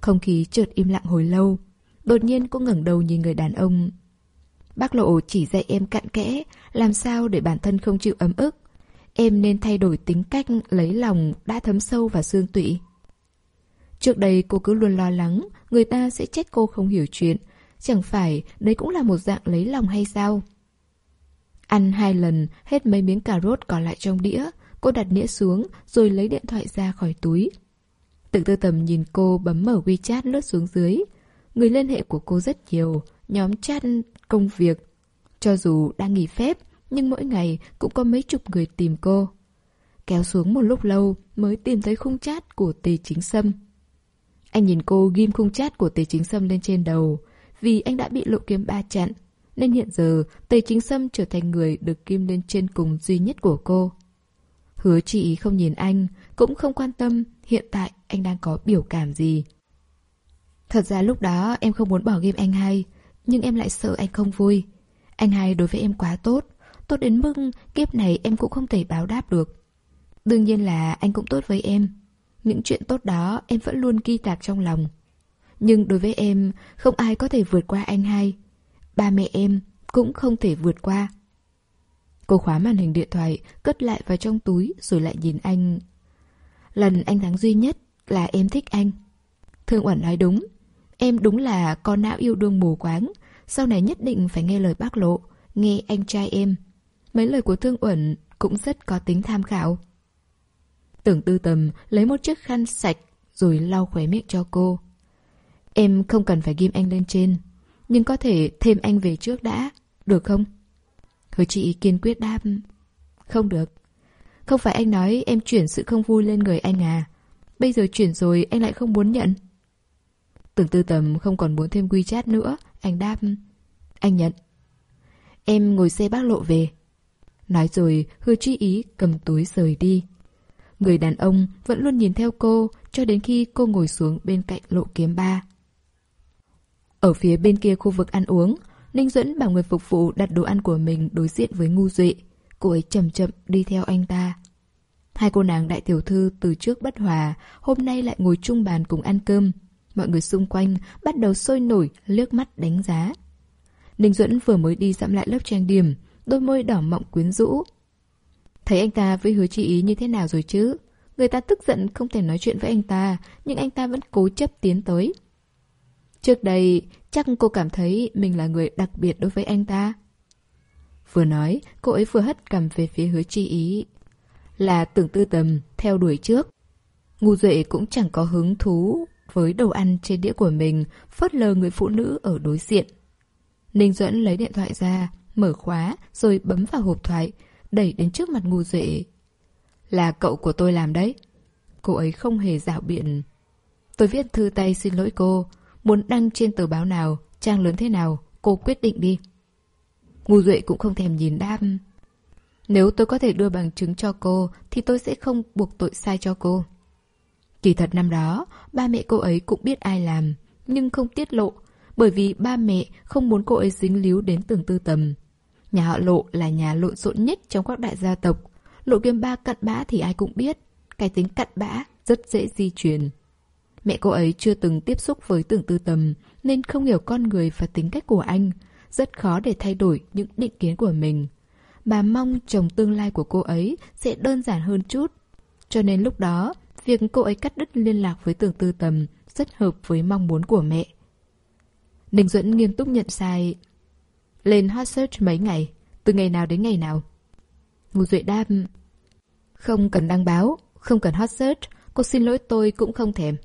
Không khí chợt im lặng hồi lâu. Đột nhiên cô ngẩng đầu nhìn người đàn ông. Bác lộ chỉ dạy em cặn kẽ, làm sao để bản thân không chịu ấm ức. Em nên thay đổi tính cách lấy lòng đã thấm sâu vào xương tụy. Trước đây cô cứ luôn lo lắng, người ta sẽ trách cô không hiểu chuyện. Chẳng phải đấy cũng là một dạng lấy lòng hay sao? Ăn hai lần, hết mấy miếng cà rốt còn lại trong đĩa. Cô đặt đĩa xuống, rồi lấy điện thoại ra khỏi túi. Tưởng tư tầm nhìn cô bấm mở WeChat lướt xuống dưới. Người liên hệ của cô rất nhiều, nhóm chat công việc. Cho dù đang nghỉ phép, nhưng mỗi ngày cũng có mấy chục người tìm cô. Kéo xuống một lúc lâu mới tìm thấy khung chat của Tề Chính Sâm. Anh nhìn cô ghim khung chat của Tề Chính Sâm lên trên đầu, vì anh đã bị lộ kiếm ba chặn, nên hiện giờ Tề Chính Sâm trở thành người được kim lên trên cùng duy nhất của cô. Hứa chị không nhìn anh, cũng không quan tâm hiện tại anh đang có biểu cảm gì. Thật ra lúc đó em không muốn bỏ game anh hai, nhưng em lại sợ anh không vui. Anh hai đối với em quá tốt, tốt đến mức kiếp này em cũng không thể báo đáp được. Đương nhiên là anh cũng tốt với em. Những chuyện tốt đó em vẫn luôn ghi tạc trong lòng. Nhưng đối với em, không ai có thể vượt qua anh hai. Ba mẹ em cũng không thể vượt qua. Cô khóa màn hình điện thoại, cất lại vào trong túi rồi lại nhìn anh. Lần anh thắng duy nhất là em thích anh. Thương Uẩn nói đúng. Em đúng là con não yêu đương mù quáng. Sau này nhất định phải nghe lời bác lộ, nghe anh trai em. Mấy lời của Thương Uẩn cũng rất có tính tham khảo. Tưởng tư tầm lấy một chiếc khăn sạch rồi lau khóe miệng cho cô. Em không cần phải ghim anh lên trên, nhưng có thể thêm anh về trước đã, được không? Hứa chị kiên quyết đáp. Không được. Không phải anh nói em chuyển sự không vui lên người anh à. Bây giờ chuyển rồi anh lại không muốn nhận. Tưởng tư tầm không còn muốn thêm WeChat nữa, anh đáp. Anh nhận. Em ngồi xe bác lộ về. Nói rồi, hứa chi ý cầm túi rời đi. Người đàn ông vẫn luôn nhìn theo cô cho đến khi cô ngồi xuống bên cạnh lộ kiếm ba. Ở phía bên kia khu vực ăn uống, Ninh Duẫn bảo người phục vụ đặt đồ ăn của mình đối diện với ngu duệ. Cô ấy chậm chậm đi theo anh ta. Hai cô nàng đại tiểu thư từ trước bất hòa, hôm nay lại ngồi chung bàn cùng ăn cơm. Mọi người xung quanh bắt đầu sôi nổi, liếc mắt đánh giá. Ninh Duẫn vừa mới đi dặm lại lớp trang điểm, đôi môi đỏ mọng quyến rũ. Thấy anh ta với hứa chi ý như thế nào rồi chứ? Người ta tức giận không thể nói chuyện với anh ta, nhưng anh ta vẫn cố chấp tiến tới. Trước đây, chắc cô cảm thấy mình là người đặc biệt đối với anh ta. Vừa nói, cô ấy vừa hất cầm về phía hứa chi ý. Là tưởng tư tầm, theo đuổi trước. Ngu Duệ cũng chẳng có hứng thú với đồ ăn trên đĩa của mình, phớt lờ người phụ nữ ở đối diện. Ninh Duẫn lấy điện thoại ra, mở khóa, rồi bấm vào hộp thoại, đẩy đến trước mặt ngu Duệ. Là cậu của tôi làm đấy. Cô ấy không hề dạo biện. Tôi viết thư tay xin lỗi cô, Muốn đăng trên tờ báo nào, trang lớn thế nào, cô quyết định đi. Ngu Duệ cũng không thèm nhìn đáp. Nếu tôi có thể đưa bằng chứng cho cô, thì tôi sẽ không buộc tội sai cho cô. Kỳ thật năm đó, ba mẹ cô ấy cũng biết ai làm, nhưng không tiết lộ, bởi vì ba mẹ không muốn cô ấy dính líu đến tưởng tư tầm. Nhà họ lộ là nhà lộn xộn nhất trong các đại gia tộc. Lộ kiêm ba cặn bã thì ai cũng biết, cái tính cặn bã rất dễ di truyền. Mẹ cô ấy chưa từng tiếp xúc với tưởng tư tầm nên không hiểu con người và tính cách của anh. Rất khó để thay đổi những định kiến của mình. Bà mong chồng tương lai của cô ấy sẽ đơn giản hơn chút. Cho nên lúc đó, việc cô ấy cắt đứt liên lạc với tưởng tư tầm rất hợp với mong muốn của mẹ. Ninh Duẫn nghiêm túc nhận sai. Lên hot search mấy ngày, từ ngày nào đến ngày nào? Ngô Duệ đáp. Không cần đăng báo, không cần hot search, cô xin lỗi tôi cũng không thèm.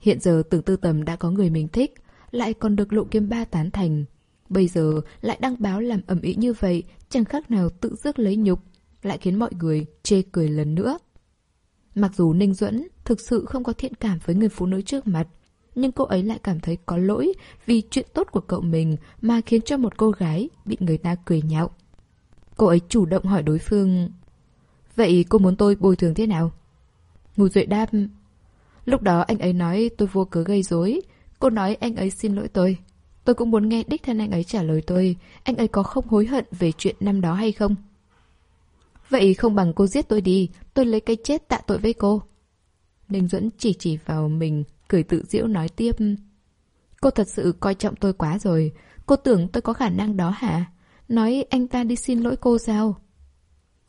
Hiện giờ tưởng tư tầm đã có người mình thích, lại còn được lộ kiếm ba tán thành. Bây giờ lại đăng báo làm ẩm ý như vậy, chẳng khác nào tự dứt lấy nhục, lại khiến mọi người chê cười lần nữa. Mặc dù Ninh Duẫn thực sự không có thiện cảm với người phụ nữ trước mặt, nhưng cô ấy lại cảm thấy có lỗi vì chuyện tốt của cậu mình mà khiến cho một cô gái bị người ta cười nhạo. Cô ấy chủ động hỏi đối phương Vậy cô muốn tôi bồi thường thế nào? Ngô Duệ đáp Lúc đó anh ấy nói tôi vô cớ gây rối. Cô nói anh ấy xin lỗi tôi. Tôi cũng muốn nghe đích thân anh ấy trả lời tôi. Anh ấy có không hối hận về chuyện năm đó hay không? Vậy không bằng cô giết tôi đi. Tôi lấy cái chết tạ tội với cô. Ninh Duẫn chỉ chỉ vào mình, cười tự diễu nói tiếp. Cô thật sự coi trọng tôi quá rồi. Cô tưởng tôi có khả năng đó hả? Nói anh ta đi xin lỗi cô sao?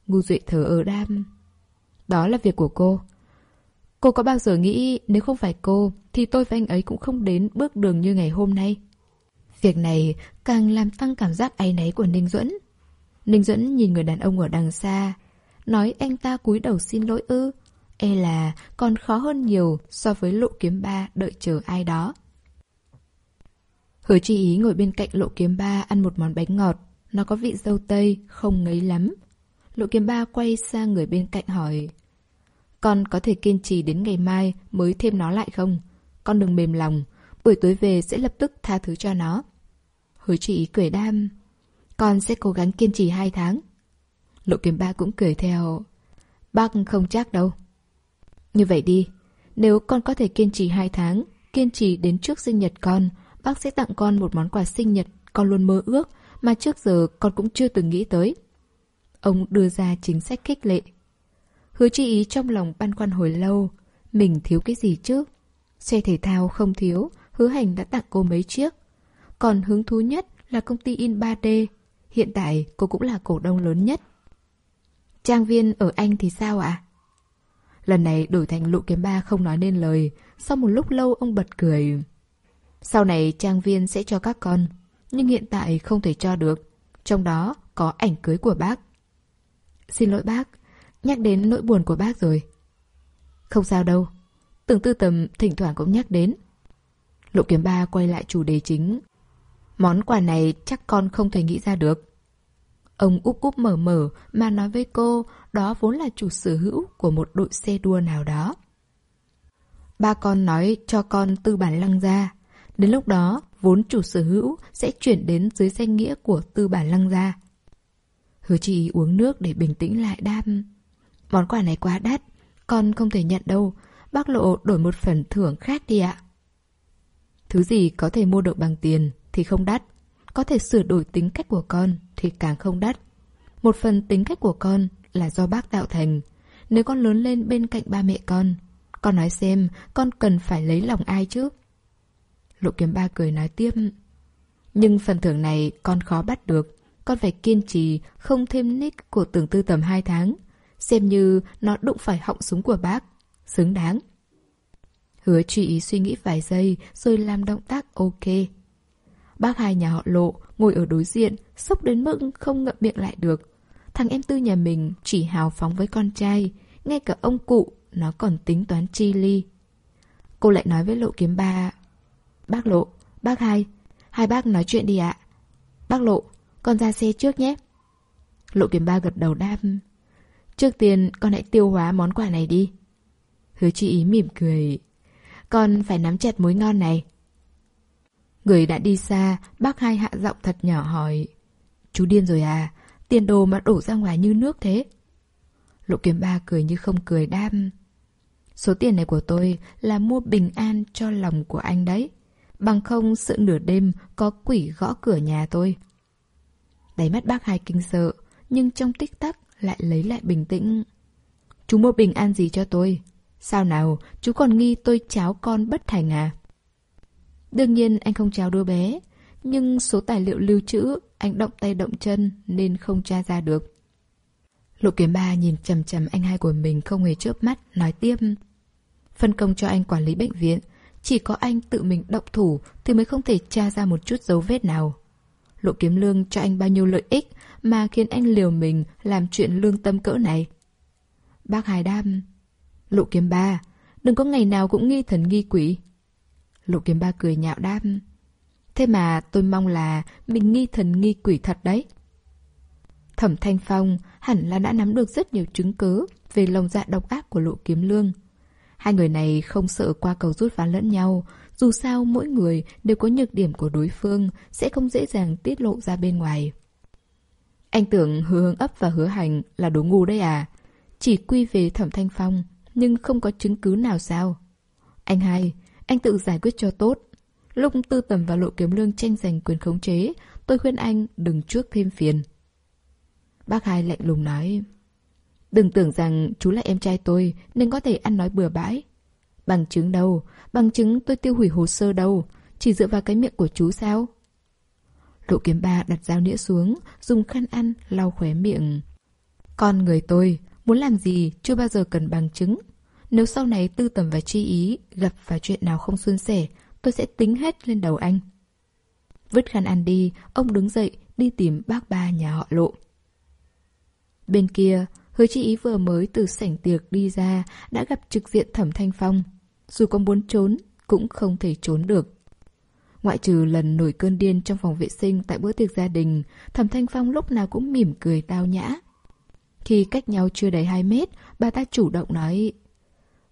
Ngu Duệ thở ở đam. Đó là việc của cô. Cô có bao giờ nghĩ nếu không phải cô thì tôi và anh ấy cũng không đến bước đường như ngày hôm nay? Việc này càng làm tăng cảm giác áy náy của Ninh Duẫn. Ninh Duẫn nhìn người đàn ông ở đằng xa, nói anh ta cúi đầu xin lỗi ư. E là còn khó hơn nhiều so với lộ kiếm ba đợi chờ ai đó. Hứa chi ý ngồi bên cạnh lộ kiếm ba ăn một món bánh ngọt. Nó có vị dâu tây, không ngấy lắm. Lộ kiếm ba quay sang người bên cạnh hỏi. Con có thể kiên trì đến ngày mai mới thêm nó lại không? Con đừng mềm lòng. Buổi tối về sẽ lập tức tha thứ cho nó. Hứa chi ý cười đam. Con sẽ cố gắng kiên trì hai tháng. Lộ kiếm ba cũng cười theo. Bác không chắc đâu. Như vậy đi, nếu con có thể kiên trì hai tháng, kiên trì đến trước sinh nhật con, bác sẽ tặng con một món quà sinh nhật con luôn mơ ước mà trước giờ con cũng chưa từng nghĩ tới. Ông đưa ra chính sách khích lệ. Hứa chi ý trong lòng băn khoăn hồi lâu, mình thiếu cái gì chứ? Xe thể thao không thiếu, hứa hành đã tặng cô mấy chiếc. Còn hứng thú nhất là công ty in 3D. Hiện tại cô cũng là cổ đông lớn nhất. Trang viên ở Anh thì sao ạ? À? Lần này đổi thành lụ kiếm ba không nói nên lời. Sau một lúc lâu, ông bật cười. Sau này trang viên sẽ cho các con. Nhưng hiện tại không thể cho được. Trong đó có ảnh cưới của bác. Xin lỗi bác. Nhắc đến nỗi buồn của bác rồi. Không sao đâu. Tưởng tư tầm thỉnh thoảng cũng nhắc đến. Lộ kiếm ba quay lại chủ đề chính. Món quà này chắc con không thể nghĩ ra được. Ông úp úp mở mở mà nói với cô đó vốn là chủ sở hữu của một đội xe đua nào đó. Ba con nói cho con tư bản lăng gia. Đến lúc đó, vốn chủ sở hữu sẽ chuyển đến dưới danh nghĩa của tư bản lăng gia. Hứa chị uống nước để bình tĩnh lại đam. Món quà này quá đắt, con không thể nhận đâu. Bác lộ đổi một phần thưởng khác đi ạ. Thứ gì có thể mua được bằng tiền thì không đắt. Có thể sửa đổi tính cách của con thì càng không đắt. Một phần tính cách của con là do bác tạo thành. Nếu con lớn lên bên cạnh ba mẹ con, con nói xem con cần phải lấy lòng ai chứ? Lộ kiếm ba cười nói tiếp. Nhưng phần thưởng này con khó bắt được. Con phải kiên trì, không thêm nick của tưởng tư tầm 2 tháng. Xem như nó đụng phải họng súng của bác. Xứng đáng. Hứa chị suy nghĩ vài giây rồi làm động tác ok. Bác hai nhà họ lộ ngồi ở đối diện, sốc đến mức không ngậm miệng lại được. Thằng em tư nhà mình chỉ hào phóng với con trai, ngay cả ông cụ nó còn tính toán chi ly. Cô lại nói với lộ kiếm ba Bác lộ, bác hai, hai bác nói chuyện đi ạ. Bác lộ, con ra xe trước nhé. Lộ kiếm ba gật đầu đáp Trước tiên con hãy tiêu hóa món quà này đi. Hứa chị ý mỉm cười. Con phải nắm chặt mối ngon này. Người đã đi xa, bác hai hạ giọng thật nhỏ hỏi. Chú điên rồi à? Tiền đồ mà đổ ra ngoài như nước thế. Lộ kiếm ba cười như không cười đam. Số tiền này của tôi là mua bình an cho lòng của anh đấy. Bằng không sự nửa đêm có quỷ gõ cửa nhà tôi. Đáy mắt bác hai kinh sợ, nhưng trong tích tắc lại lấy lại bình tĩnh. Chú mua bình an gì cho tôi? Sao nào, chú còn nghi tôi cháo con bất thành à? Đương nhiên anh không cháo đứa bé, nhưng số tài liệu lưu trữ anh động tay động chân nên không tra ra được. Lộ kiếm ba nhìn chầm chầm anh hai của mình không hề chớp mắt, nói tiếp. Phân công cho anh quản lý bệnh viện, chỉ có anh tự mình động thủ thì mới không thể tra ra một chút dấu vết nào. Lộ kiếm lương cho anh bao nhiêu lợi ích mà khiến anh liều mình làm chuyện lương tâm cỡ này. Bác Hải Đam Lộ kiếm ba Đừng có ngày nào cũng nghi thần nghi quỷ Lộ kiếm ba cười nhạo đam. Thế mà tôi mong là mình nghi thần nghi quỷ thật đấy. Thẩm Thanh Phong hẳn là đã nắm được rất nhiều chứng cứ về lòng dạ độc ác của Lộ Kiếm Lương. Hai người này không sợ qua cầu rút ván lẫn nhau, dù sao mỗi người đều có nhược điểm của đối phương, sẽ không dễ dàng tiết lộ ra bên ngoài. Anh tưởng hứa hướng ấp và hứa hành là đồ ngu đấy à? Chỉ quy về Thẩm Thanh Phong, nhưng không có chứng cứ nào sao? Anh hai, anh tự giải quyết cho tốt. Lúc tư tầm và lộ kiếm lương tranh giành quyền khống chế, tôi khuyên anh đừng trước thêm phiền. Bác hai lạnh lùng nói. Đừng tưởng rằng chú là em trai tôi nên có thể ăn nói bừa bãi. Bằng chứng đâu, bằng chứng tôi tiêu hủy hồ sơ đâu, chỉ dựa vào cái miệng của chú sao? Lộ kiếm ba đặt dao nĩa xuống, dùng khăn ăn lau khóe miệng. Con người tôi, muốn làm gì chưa bao giờ cần bằng chứng. Nếu sau này tư tầm và chi ý gặp phải chuyện nào không suôn sẻ, tôi sẽ tính hết lên đầu anh. Vứt khăn ăn đi, ông đứng dậy đi tìm bác ba nhà họ lộ. Bên kia, hứa chị ý vừa mới từ sảnh tiệc đi ra đã gặp trực diện thẩm thanh phong. Dù có muốn trốn, cũng không thể trốn được. Ngoại trừ lần nổi cơn điên trong phòng vệ sinh tại bữa tiệc gia đình, Thẩm Thanh Phong lúc nào cũng mỉm cười tao nhã. Khi cách nhau chưa đầy 2 mét, bà ta chủ động nói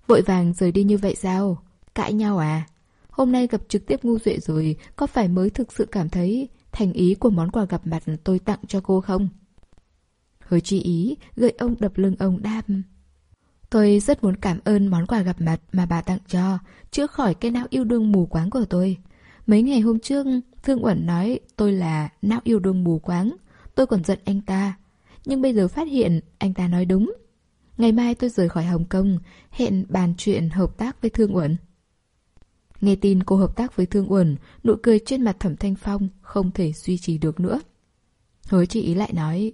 Vội vàng rời đi như vậy sao? Cãi nhau à? Hôm nay gặp trực tiếp ngu duệ rồi, có phải mới thực sự cảm thấy thành ý của món quà gặp mặt tôi tặng cho cô không? Hứa chi ý, gợi ông đập lưng ông đam. Tôi rất muốn cảm ơn món quà gặp mặt mà bà tặng cho, chữa khỏi cái não yêu đương mù quáng của tôi. Mấy ngày hôm trước, Thương Uẩn nói tôi là não yêu đương mù quáng. Tôi còn giận anh ta. Nhưng bây giờ phát hiện anh ta nói đúng. Ngày mai tôi rời khỏi Hồng Kông, hẹn bàn chuyện hợp tác với Thương Uẩn. Nghe tin cô hợp tác với Thương Uẩn, nụ cười trên mặt Thẩm Thanh Phong không thể duy trì được nữa. Hứa chị ý lại nói,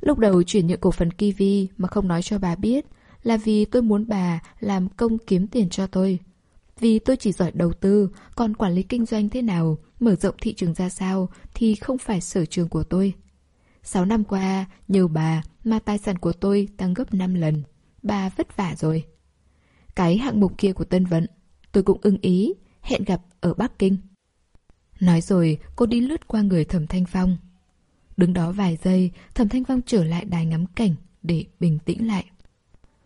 lúc đầu chuyển nhượng cổ phần Kiwi mà không nói cho bà biết là vì tôi muốn bà làm công kiếm tiền cho tôi. Vì tôi chỉ giỏi đầu tư, còn quản lý kinh doanh thế nào, mở rộng thị trường ra sao thì không phải sở trường của tôi. 6 năm qua, nhờ bà mà tài sản của tôi tăng gấp 5 lần. Bà vất vả rồi. Cái hạng mục kia của Tân Vận, tôi cũng ưng ý, hẹn gặp ở Bắc Kinh. Nói rồi, cô đi lướt qua người Thẩm Thanh Phong. Đứng đó vài giây, Thẩm Thanh Phong trở lại đài ngắm cảnh để bình tĩnh lại.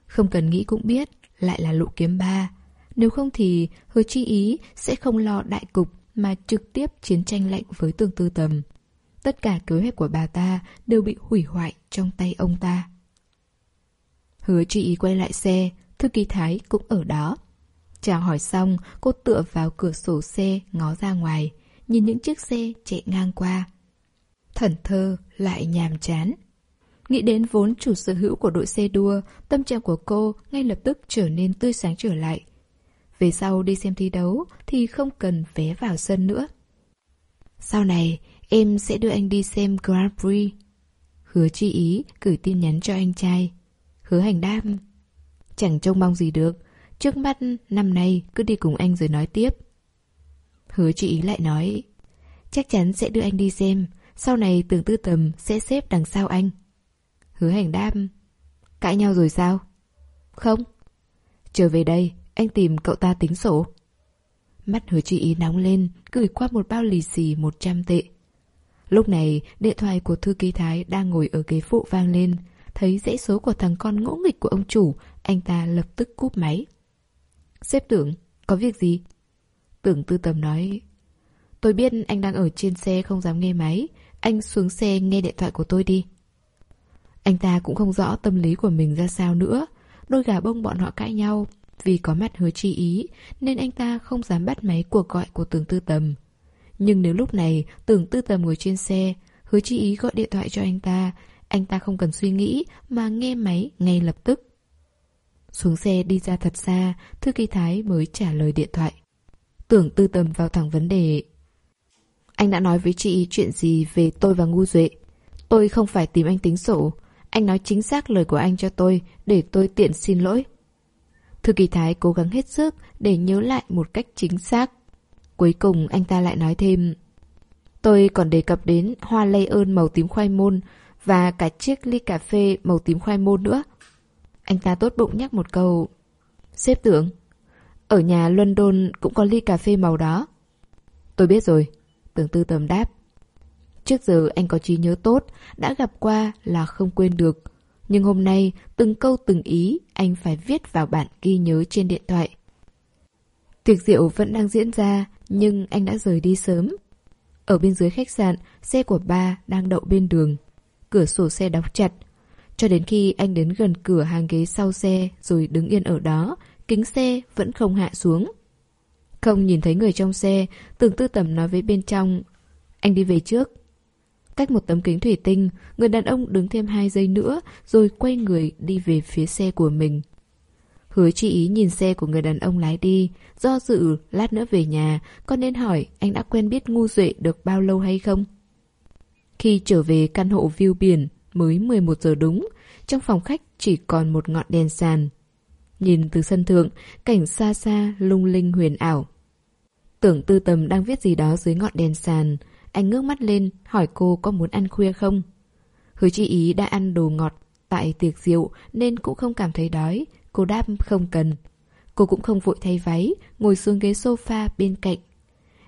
Không cần nghĩ cũng biết, lại là lũ kiếm ba. Nếu không thì hứa chi ý sẽ không lo đại cục mà trực tiếp chiến tranh lạnh với tương tư tầm. Tất cả kế hoạch của bà ta đều bị hủy hoại trong tay ông ta. Hứa chi ý quay lại xe, thư ký Thái cũng ở đó. Chào hỏi xong, cô tựa vào cửa sổ xe ngó ra ngoài, nhìn những chiếc xe chạy ngang qua. Thần thơ lại nhàm chán. Nghĩ đến vốn chủ sở hữu của đội xe đua, tâm trạng của cô ngay lập tức trở nên tươi sáng trở lại. Về sau đi xem thi đấu thì không cần vé vào sân nữa. Sau này, em sẽ đưa anh đi xem Grand Prix. Hứa chi ý gửi tin nhắn cho anh trai. Hứa hành đam. Chẳng trông mong gì được. Trước mắt năm nay cứ đi cùng anh rồi nói tiếp. Hứa chị ý lại nói. Chắc chắn sẽ đưa anh đi xem. Sau này tưởng tư tầm sẽ xếp đằng sau anh. Hứa hành đam. Cãi nhau rồi sao? Không. Trở về đây, anh tìm cậu ta tính sổ. Mắt hứa chị ý nóng lên, gửi qua một bao lì xì 100 tệ. Lúc này, điện thoại của thư ký Thái đang ngồi ở ghế phụ vang lên. Thấy dãy số của thằng con ngỗ nghịch của ông chủ, anh ta lập tức cúp máy. Xếp tưởng, có việc gì? Tưởng tư tầm nói, tôi biết anh đang ở trên xe không dám nghe máy, anh xuống xe nghe điện thoại của tôi đi. Anh ta cũng không rõ tâm lý của mình ra sao nữa. Đôi gà bông bọn họ cãi nhau, vì có mặt hứa chi ý, nên anh ta không dám bắt máy cuộc gọi của tưởng tư tầm. Nhưng nếu lúc này tưởng tư tầm ngồi trên xe, hứa chi ý gọi điện thoại cho anh ta, anh ta không cần suy nghĩ mà nghe máy ngay lập tức. Xuống xe đi ra thật xa, thư ký Thái mới trả lời điện thoại. Tưởng tư tầm vào thẳng vấn đề. Anh đã nói với chị chuyện gì về tôi và Ngu Duệ? Tôi không phải tìm anh tính sổ. Anh nói chính xác lời của anh cho tôi để tôi tiện xin lỗi. Thư kỳ Thái cố gắng hết sức để nhớ lại một cách chính xác. Cuối cùng anh ta lại nói thêm Tôi còn đề cập đến hoa lây ơn màu tím khoai môn và cả chiếc ly cà phê màu tím khoai môn nữa. Anh ta tốt bụng nhắc một câu. Xếp tưởng, Ở nhà London cũng có ly cà phê màu đó. Tôi biết rồi, Tưởng tư tầm đáp. Trước giờ anh có trí nhớ tốt, Đã gặp qua là không quên được. Nhưng hôm nay, từng câu từng ý, Anh phải viết vào bản ghi nhớ trên điện thoại. Tiệc rượu vẫn đang diễn ra, Nhưng anh đã rời đi sớm. Ở bên dưới khách sạn, Xe của ba đang đậu bên đường. Cửa sổ xe đóng chặt cho đến khi anh đến gần cửa hàng ghế sau xe rồi đứng yên ở đó, kính xe vẫn không hạ xuống. Không nhìn thấy người trong xe, tưởng tư tầm nói với bên trong, anh đi về trước. Cách một tấm kính thủy tinh, người đàn ông đứng thêm hai giây nữa rồi quay người đi về phía xe của mình. Hứa chi ý nhìn xe của người đàn ông lái đi, do dự lát nữa về nhà, con nên hỏi anh đã quen biết ngu duệ được bao lâu hay không? Khi trở về căn hộ view biển, mới 11 giờ đúng, trong phòng khách chỉ còn một ngọn đèn sàn. Nhìn từ sân thượng, cảnh xa xa lung linh huyền ảo. Tưởng tư tầm đang viết gì đó dưới ngọn đèn sàn, anh ngước mắt lên hỏi cô có muốn ăn khuya không? Hứa chi ý đã ăn đồ ngọt tại tiệc rượu nên cũng không cảm thấy đói, cô đáp không cần. Cô cũng không vội thay váy, ngồi xuống ghế sofa bên cạnh.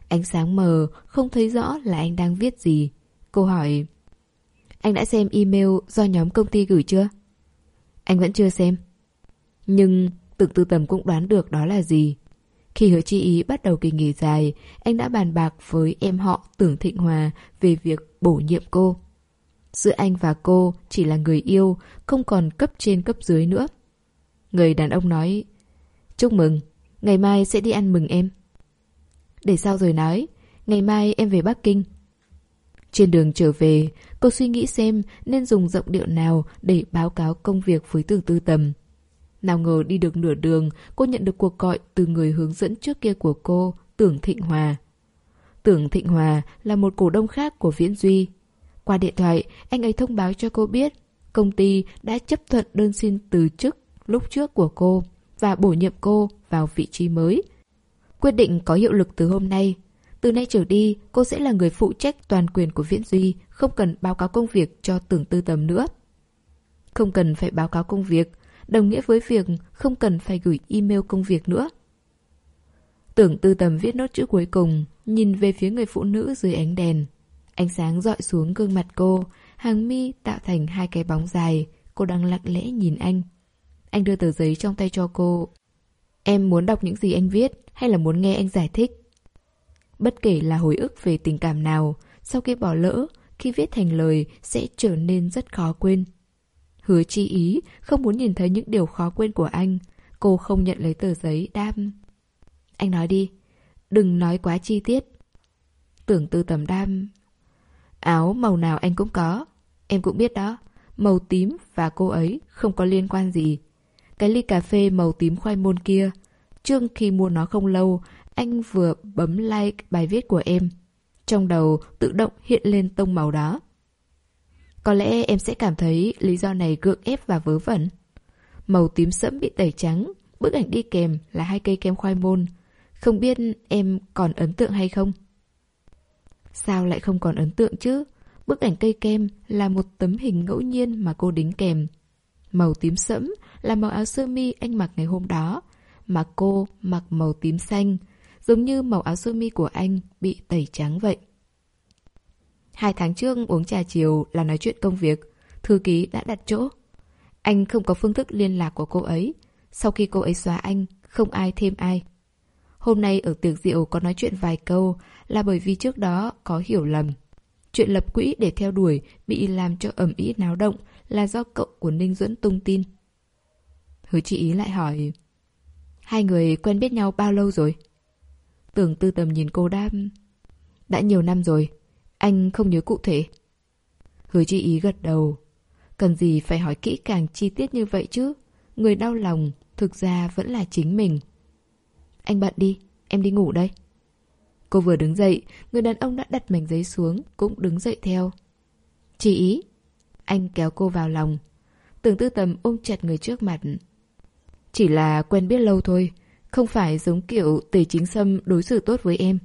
Ánh sáng mờ, không thấy rõ là anh đang viết gì. Cô hỏi, anh đã xem email do nhóm công ty gửi chưa? Anh vẫn chưa xem. Nhưng tưởng tư tầm cũng đoán được đó là gì. Khi hứa chi ý bắt đầu kỳ nghỉ dài, anh đã bàn bạc với em họ Tưởng Thịnh Hòa về việc bổ nhiệm cô. Giữa anh và cô chỉ là người yêu, không còn cấp trên cấp dưới nữa. Người đàn ông nói, chúc mừng, ngày mai sẽ đi ăn mừng em. Để sau rồi nói, ngày mai em về Bắc Kinh. Trên đường trở về, cô suy nghĩ xem nên dùng giọng điệu nào để báo cáo công việc với tưởng tư tầm. Nào ngờ đi được nửa đường, cô nhận được cuộc gọi từ người hướng dẫn trước kia của cô, Tưởng Thịnh Hòa. Tưởng Thịnh Hòa là một cổ đông khác của Viễn Duy. Qua điện thoại, anh ấy thông báo cho cô biết công ty đã chấp thuận đơn xin từ chức lúc trước của cô và bổ nhiệm cô vào vị trí mới. Quyết định có hiệu lực từ hôm nay. Từ nay trở đi, cô sẽ là người phụ trách toàn quyền của Viễn Duy, không cần báo cáo công việc cho tưởng tư tầm nữa. Không cần phải báo cáo công việc, đồng nghĩa với việc không cần phải gửi email công việc nữa. Tưởng tư tầm viết nốt chữ cuối cùng, nhìn về phía người phụ nữ dưới ánh đèn. Ánh sáng dọi xuống gương mặt cô, hàng mi tạo thành hai cái bóng dài, cô đang lặng lẽ nhìn anh. Anh đưa tờ giấy trong tay cho cô. Em muốn đọc những gì anh viết hay là muốn nghe anh giải thích? Bất kể là hồi ức về tình cảm nào, sau khi bỏ lỡ, khi viết thành lời sẽ trở nên rất khó quên. Hứa chi ý, không muốn nhìn thấy những điều khó quên của anh. Cô không nhận lấy tờ giấy, đam. Anh nói đi, đừng nói quá chi tiết. Tưởng tư tầm đam. Áo màu nào anh cũng có. Em cũng biết đó, màu tím và cô ấy không có liên quan gì. Cái ly cà phê màu tím khoai môn kia, Trương khi mua nó không lâu, anh vừa bấm like bài viết của em. Trong đầu tự động hiện lên tông màu đó. Có lẽ em sẽ cảm thấy lý do này gượng ép và vớ vẩn. Màu tím sẫm bị tẩy trắng, bức ảnh đi kèm là hai cây kem khoai môn. Không biết em còn ấn tượng hay không? Sao lại không còn ấn tượng chứ? Bức ảnh cây kem là một tấm hình ngẫu nhiên mà cô đính kèm. Màu tím sẫm là màu áo sơ mi anh mặc ngày hôm đó, mà cô mặc màu tím xanh, giống như màu áo sơ mi của anh bị tẩy trắng vậy. Hai tháng trước uống trà chiều là nói chuyện công việc, thư ký đã đặt chỗ. Anh không có phương thức liên lạc của cô ấy. Sau khi cô ấy xóa anh, không ai thêm ai. Hôm nay ở tiệc rượu có nói chuyện vài câu là bởi vì trước đó có hiểu lầm. Chuyện lập quỹ để theo đuổi bị làm cho ẩm ý náo động là do cậu của Ninh Duẫn tung tin. Hứa chị ý lại hỏi Hai người quen biết nhau bao lâu rồi? Tưởng tư tầm nhìn cô đam Đã nhiều năm rồi Anh không nhớ cụ thể. Hứa chi ý gật đầu Cần gì phải hỏi kỹ càng chi tiết như vậy chứ? Người đau lòng Thực ra vẫn là chính mình. Anh bận đi, em đi ngủ đây. Cô vừa đứng dậy Người đàn ông đã đặt mảnh giấy xuống Cũng đứng dậy theo. Chị ý Anh kéo cô vào lòng Tưởng tư tầm ôm chặt người trước mặt. Chỉ là quen biết lâu thôi, không phải giống kiểu tề chính sâm đối xử tốt với em.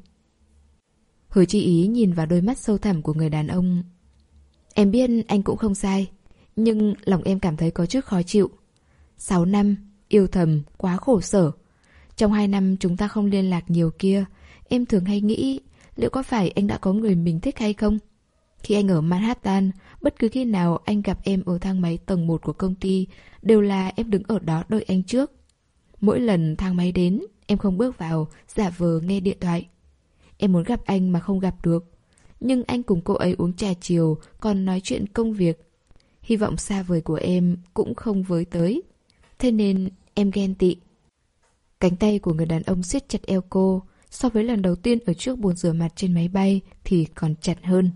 Hứa chi ý nhìn vào đôi mắt sâu thẳm của người đàn ông. Em biết anh cũng không sai, nhưng lòng em cảm thấy có chút khó chịu. Sáu năm, yêu thầm, quá khổ sở. Trong hai năm chúng ta không liên lạc nhiều kia, em thường hay nghĩ liệu có phải anh đã có người mình thích hay không? Khi anh ở Manhattan, bất cứ khi nào anh gặp em ở thang máy tầng 1 của công ty, đều là em đứng ở đó đợi anh trước. Mỗi lần thang máy đến, em không bước vào, giả vờ nghe điện thoại. Em muốn gặp anh mà không gặp được. Nhưng anh cùng cô ấy uống trà chiều, còn nói chuyện công việc. Hy vọng xa vời của em cũng không với tới. Thế nên em ghen tị. Cánh tay của người đàn ông siết chặt eo cô, so với lần đầu tiên ở trước bồn rửa mặt trên máy bay thì còn chặt hơn.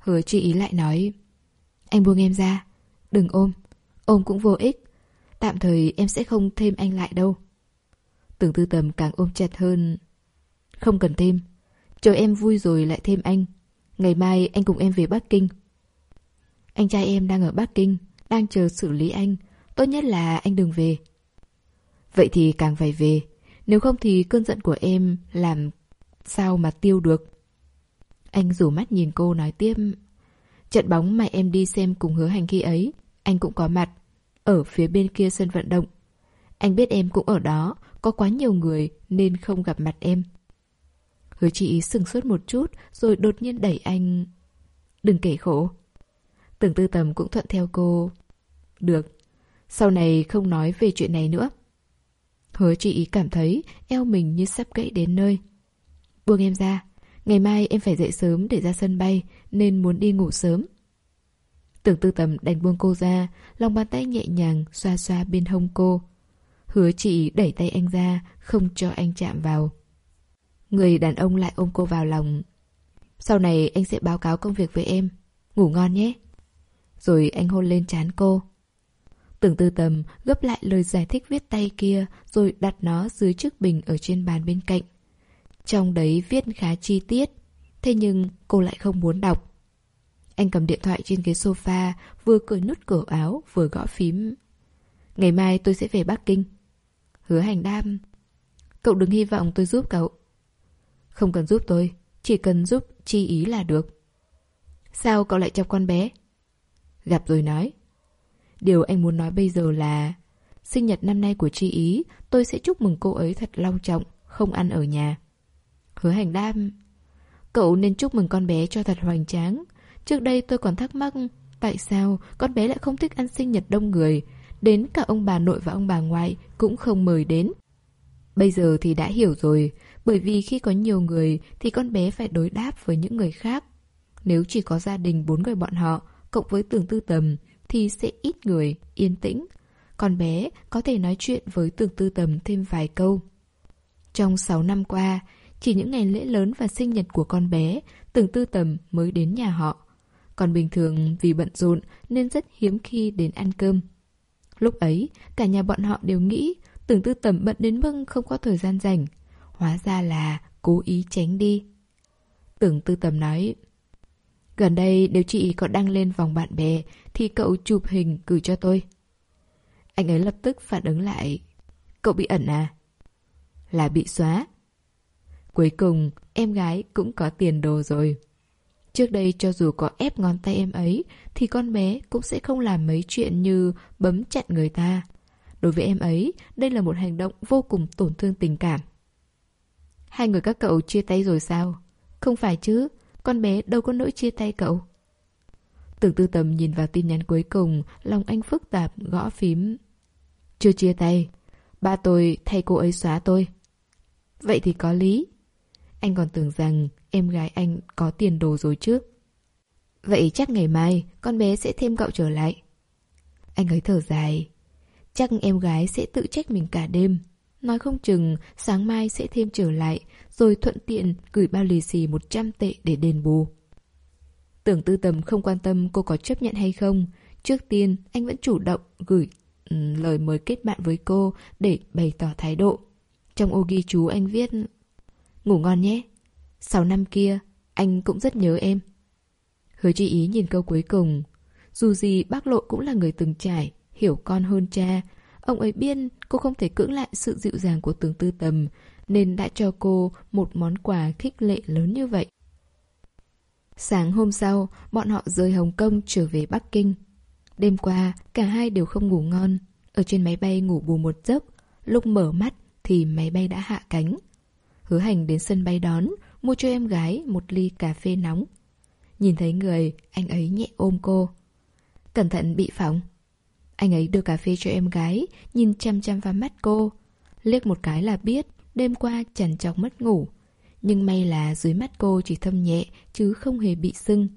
Hứa chị ý lại nói Anh buông em ra Đừng ôm Ôm cũng vô ích Tạm thời em sẽ không thêm anh lại đâu. Tưởng tư tầm càng ôm chặt hơn. Không cần thêm. Chờ em vui rồi lại thêm anh. Ngày mai anh cùng em về Bắc Kinh. Anh trai em đang ở Bắc Kinh, Đang chờ xử lý anh. Tốt nhất là anh đừng về. Vậy thì càng phải về. Nếu không thì cơn giận của em Làm sao mà tiêu được? Anh rủ mắt nhìn cô nói tiếp. Trận bóng mà em đi xem cùng hứa hành khi ấy, Anh cũng có mặt. Ở phía bên kia sân vận động Anh biết em cũng ở đó Có quá nhiều người nên không gặp mặt em Hứa chị sừng sốt một chút rồi đột nhiên đẩy anh. Đừng kể khổ. Tưởng tư tầm cũng thuận theo cô. Được, sau này không nói về chuyện này nữa. Hứa chị cảm thấy eo mình như sắp gãy đến nơi. Buông em ra, ngày mai em phải dậy sớm để ra sân bay nên muốn đi ngủ sớm. Tưởng tư tầm đành buông cô ra, lòng bàn tay nhẹ nhàng xoa xoa bên hông cô. Hứa chị đẩy tay anh ra, không cho anh chạm vào. Người đàn ông lại ôm cô vào lòng. Sau này anh sẽ báo cáo công việc với em. Ngủ ngon nhé. Rồi anh hôn lên trán cô. Tưởng tư tầm gấp lại lời giải thích viết tay kia rồi đặt nó dưới chiếc bình ở trên bàn bên cạnh. Trong đấy viết khá chi tiết, thế nhưng cô lại không muốn đọc. Anh cầm điện thoại trên ghế sofa, vừa cởi nút cổ áo, vừa gõ phím. Ngày mai tôi sẽ về Bắc Kinh. Hứa hành đam. Cậu đừng hy vọng tôi giúp cậu. Không cần giúp tôi, chỉ cần giúp chi ý là được. Sao cậu lại chọc con bé? Gặp rồi nói. Điều anh muốn nói bây giờ là Sinh nhật năm nay của Chi Ý Tôi sẽ chúc mừng cô ấy thật long trọng Không ăn ở nhà Hứa hành đam Cậu nên chúc mừng con bé cho thật hoành tráng Trước đây tôi còn thắc mắc Tại sao con bé lại không thích ăn sinh nhật đông người Đến cả ông bà nội và ông bà ngoại Cũng không mời đến Bây giờ thì đã hiểu rồi Bởi vì khi có nhiều người Thì con bé phải đối đáp với những người khác Nếu chỉ có gia đình bốn người bọn họ Cộng với tường tư tầm thì sẽ ít người, yên tĩnh. Con bé có thể nói chuyện với tường tư tầm thêm vài câu. Trong 6 năm qua, chỉ những ngày lễ lớn và sinh nhật của con bé, tường tư tầm mới đến nhà họ. Còn bình thường vì bận rộn nên rất hiếm khi đến ăn cơm. Lúc ấy, cả nhà bọn họ đều nghĩ tưởng tư tầm bận đến mức không có thời gian rảnh. Hóa ra là cố ý tránh đi. Tưởng tư tầm nói Gần đây nếu chị có đăng lên vòng bạn bè thì cậu chụp hình gửi cho tôi. Anh ấy lập tức phản ứng lại. Cậu bị ẩn à? Là bị xóa. Cuối cùng, em gái cũng có tiền đồ rồi. Trước đây cho dù có ép ngón tay em ấy thì con bé cũng sẽ không làm mấy chuyện như bấm chặn người ta. Đối với em ấy, đây là một hành động vô cùng tổn thương tình cảm. Hai người các cậu chia tay rồi sao? Không phải chứ, con bé đâu có nỗi chia tay cậu. Tưởng tư tầm nhìn vào tin nhắn cuối cùng, lòng anh phức tạp, gõ phím. Chưa chia tay. Ba tôi thay cô ấy xóa tôi. Vậy thì có lý. Anh còn tưởng rằng em gái anh có tiền đồ rồi chứ Vậy chắc ngày mai con bé sẽ thêm cậu trở lại. Anh ấy thở dài. Chắc em gái sẽ tự trách mình cả đêm. Nói không chừng sáng mai sẽ thêm trở lại, Rồi thuận tiện gửi bao lì xì 100 tệ để đền bù Tưởng tư tầm không quan tâm cô có chấp nhận hay không, Trước tiên anh vẫn chủ động gửi lời mời kết bạn với cô Để bày tỏ thái độ Trong ô ghi chú anh viết, Ngủ ngon nhé Sáu năm kia anh cũng rất nhớ em Hứa chi ý nhìn câu cuối cùng Dù gì bác lộ cũng là người từng trải Hiểu con hơn cha Ông ấy biết cô không thể cưỡng lại sự dịu dàng của tướng tư tầm, nên đã cho cô một món quà khích lệ lớn như vậy. Sáng hôm sau, bọn họ rời Hồng Kông trở về Bắc Kinh. Đêm qua, cả hai đều không ngủ ngon. Ở trên máy bay ngủ bù một giấc, lúc mở mắt thì máy bay đã hạ cánh. Hứa hành đến sân bay đón, mua cho em gái một ly cà phê nóng. Nhìn thấy người, anh ấy nhẹ ôm cô. Cẩn thận bị phỏng. Anh ấy đưa cà phê cho em gái, nhìn chăm chăm vào mắt cô. Liếc một cái là biết, đêm qua chẳng chọc mất ngủ. Nhưng may là dưới mắt cô chỉ thâm nhẹ, chứ không hề bị sưng.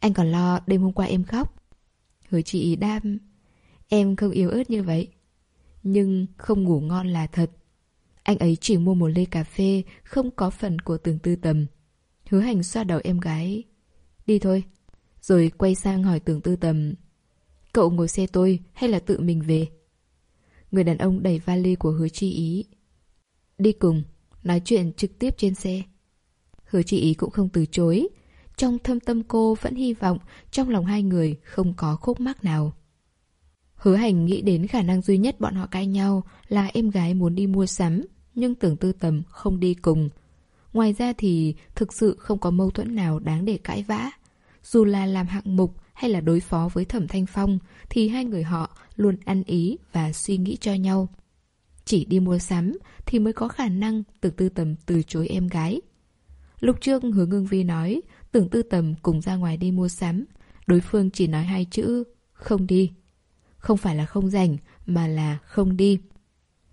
Anh còn lo đêm hôm qua em khóc. Hứa chị đam, em không yếu ớt như vậy. Nhưng không ngủ ngon là thật. Anh ấy chỉ mua một ly cà phê, không có phần của tường tư tầm. Hứa hành xoa đầu em gái. Đi thôi. Rồi quay sang hỏi tường tư tầm Cậu ngồi xe tôi hay là tự mình về? Người đàn ông đẩy vali của hứa chi ý. Đi cùng, nói chuyện trực tiếp trên xe. Hứa chi ý cũng không từ chối. Trong thâm tâm cô vẫn hy vọng trong lòng hai người không có khúc mắc nào. Hứa hành nghĩ đến khả năng duy nhất bọn họ cãi nhau là em gái muốn đi mua sắm, nhưng tưởng tư tầm không đi cùng. Ngoài ra thì thực sự không có mâu thuẫn nào đáng để cãi vã. Dù là làm hạng mục hay là đối phó với Thẩm Thanh Phong thì hai người họ luôn ăn ý và suy nghĩ cho nhau. Chỉ đi mua sắm thì mới có khả năng tưởng tư tầm từ chối em gái. Lúc trước hứa ngưng vi nói, tưởng tư tầm cùng ra ngoài đi mua sắm. Đối phương chỉ nói hai chữ, không đi. Không phải là không rảnh, mà là không đi.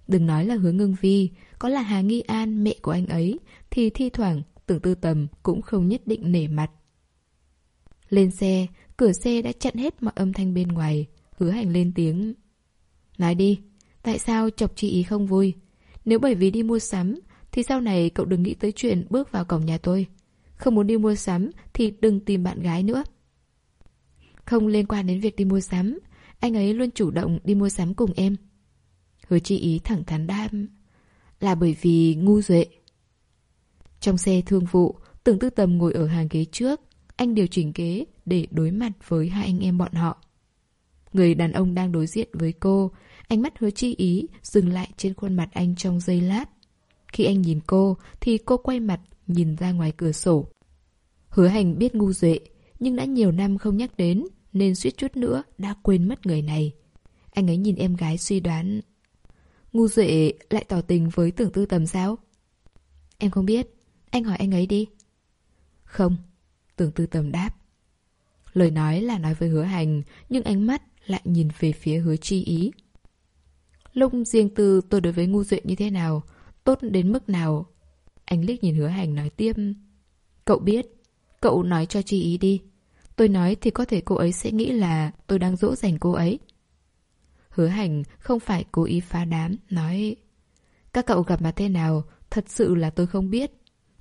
Đừng nói là hứa ngưng vi, có là Hà Nghi An, mẹ của anh ấy, thì thi thoảng tưởng tư tầm cũng không nhất định nể mặt. Lên xe, cửa xe đã chặn hết mọi âm thanh bên ngoài, hứa hành lên tiếng. Nói đi, tại sao chọc chị ý không vui? Nếu bởi vì đi mua sắm, thì sau này cậu đừng nghĩ tới chuyện bước vào cổng nhà tôi. Không muốn đi mua sắm thì đừng tìm bạn gái nữa. Không liên quan đến việc đi mua sắm, anh ấy luôn chủ động đi mua sắm cùng em. Hứa chi ý thẳng thắn đam. Là bởi vì ngu duệ. Trong xe thương vụ, tưởng tư tầm ngồi ở hàng ghế trước. Anh điều chỉnh ghế để đối mặt với hai anh em bọn họ. Người đàn ông đang đối diện với cô, ánh mắt hứa chi ý dừng lại trên khuôn mặt anh trong giây lát. Khi anh nhìn cô, thì cô quay mặt nhìn ra ngoài cửa sổ. Hứa hành biết ngu duệ, nhưng đã nhiều năm không nhắc đến, nên suýt chút nữa đã quên mất người này. Anh ấy nhìn em gái suy đoán. Ngu duệ lại tỏ tình với tưởng tư tầm sao? Em không biết, anh hỏi anh ấy đi. Không, tưởng tư tầm đáp. Lời nói là nói với hứa hành, nhưng ánh mắt lại nhìn về phía hứa chi ý. Lúc riêng tư tôi đối với ngu duệ như thế nào, tốt đến mức nào? Anh liếc nhìn hứa hành nói tiếp. Cậu biết, cậu nói cho chi ý đi. Tôi nói thì có thể cô ấy sẽ nghĩ là tôi đang dỗ dành cô ấy. Hứa hành không phải cố ý phá đám, nói Các cậu gặp mà thế nào, thật sự là tôi không biết.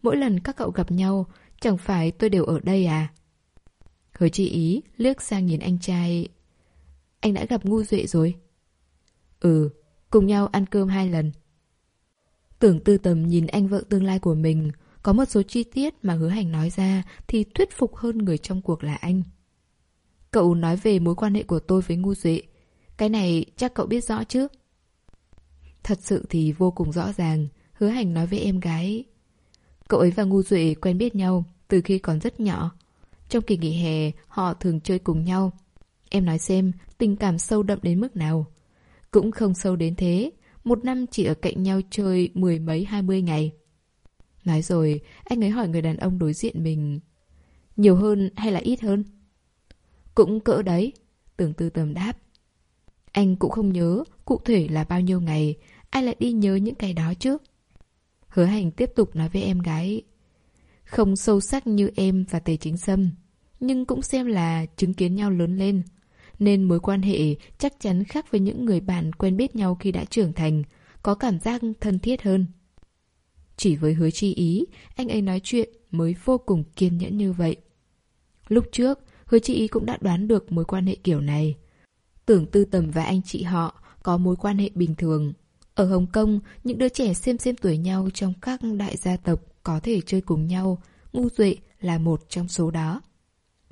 Mỗi lần các cậu gặp nhau, chẳng phải tôi đều ở đây à? Hứa chi ý liếc sang nhìn anh trai Anh đã gặp ngu duệ rồi Ừ, cùng nhau ăn cơm hai lần Tưởng tư tầm nhìn anh vợ tương lai của mình có một số chi tiết mà hứa hành nói ra Thì thuyết phục hơn người trong cuộc là anh Cậu nói về mối quan hệ của tôi với ngu duệ Cái này chắc cậu biết rõ chứ Thật sự thì vô cùng rõ ràng Hứa hành nói với em gái Cậu ấy và ngu duệ quen biết nhau Từ khi còn rất nhỏ trong kỳ nghỉ hè, họ thường chơi cùng nhau. Em nói xem, tình cảm sâu đậm đến mức nào? Cũng không sâu đến thế, một năm chỉ ở cạnh nhau chơi mười mấy hai mươi ngày. Nói rồi, anh ấy hỏi người đàn ông đối diện mình. Nhiều hơn hay là ít hơn? Cũng cỡ đấy, tưởng tư tầm đáp. Anh cũng không nhớ cụ thể là bao nhiêu ngày, ai lại đi nhớ những cái đó chứ? Hứa hành tiếp tục nói với em gái. Không sâu sắc như em và Tề Chính Sâm Nhưng cũng xem là chứng kiến nhau lớn lên Nên mối quan hệ chắc chắn khác với những người bạn quen biết nhau khi đã trưởng thành Có cảm giác thân thiết hơn chỉ với hứa chi ý Anh ấy nói chuyện mới vô cùng kiên nhẫn như vậy Lúc trước Hứa chi ý cũng đã đoán được mối quan hệ kiểu này Tưởng tư tầm và anh chị họ Có mối quan hệ bình thường Ở Hồng Kông Những đứa trẻ xem xem tuổi nhau trong các đại gia tộc có thể chơi cùng nhau, ngu duệ là một trong số đó.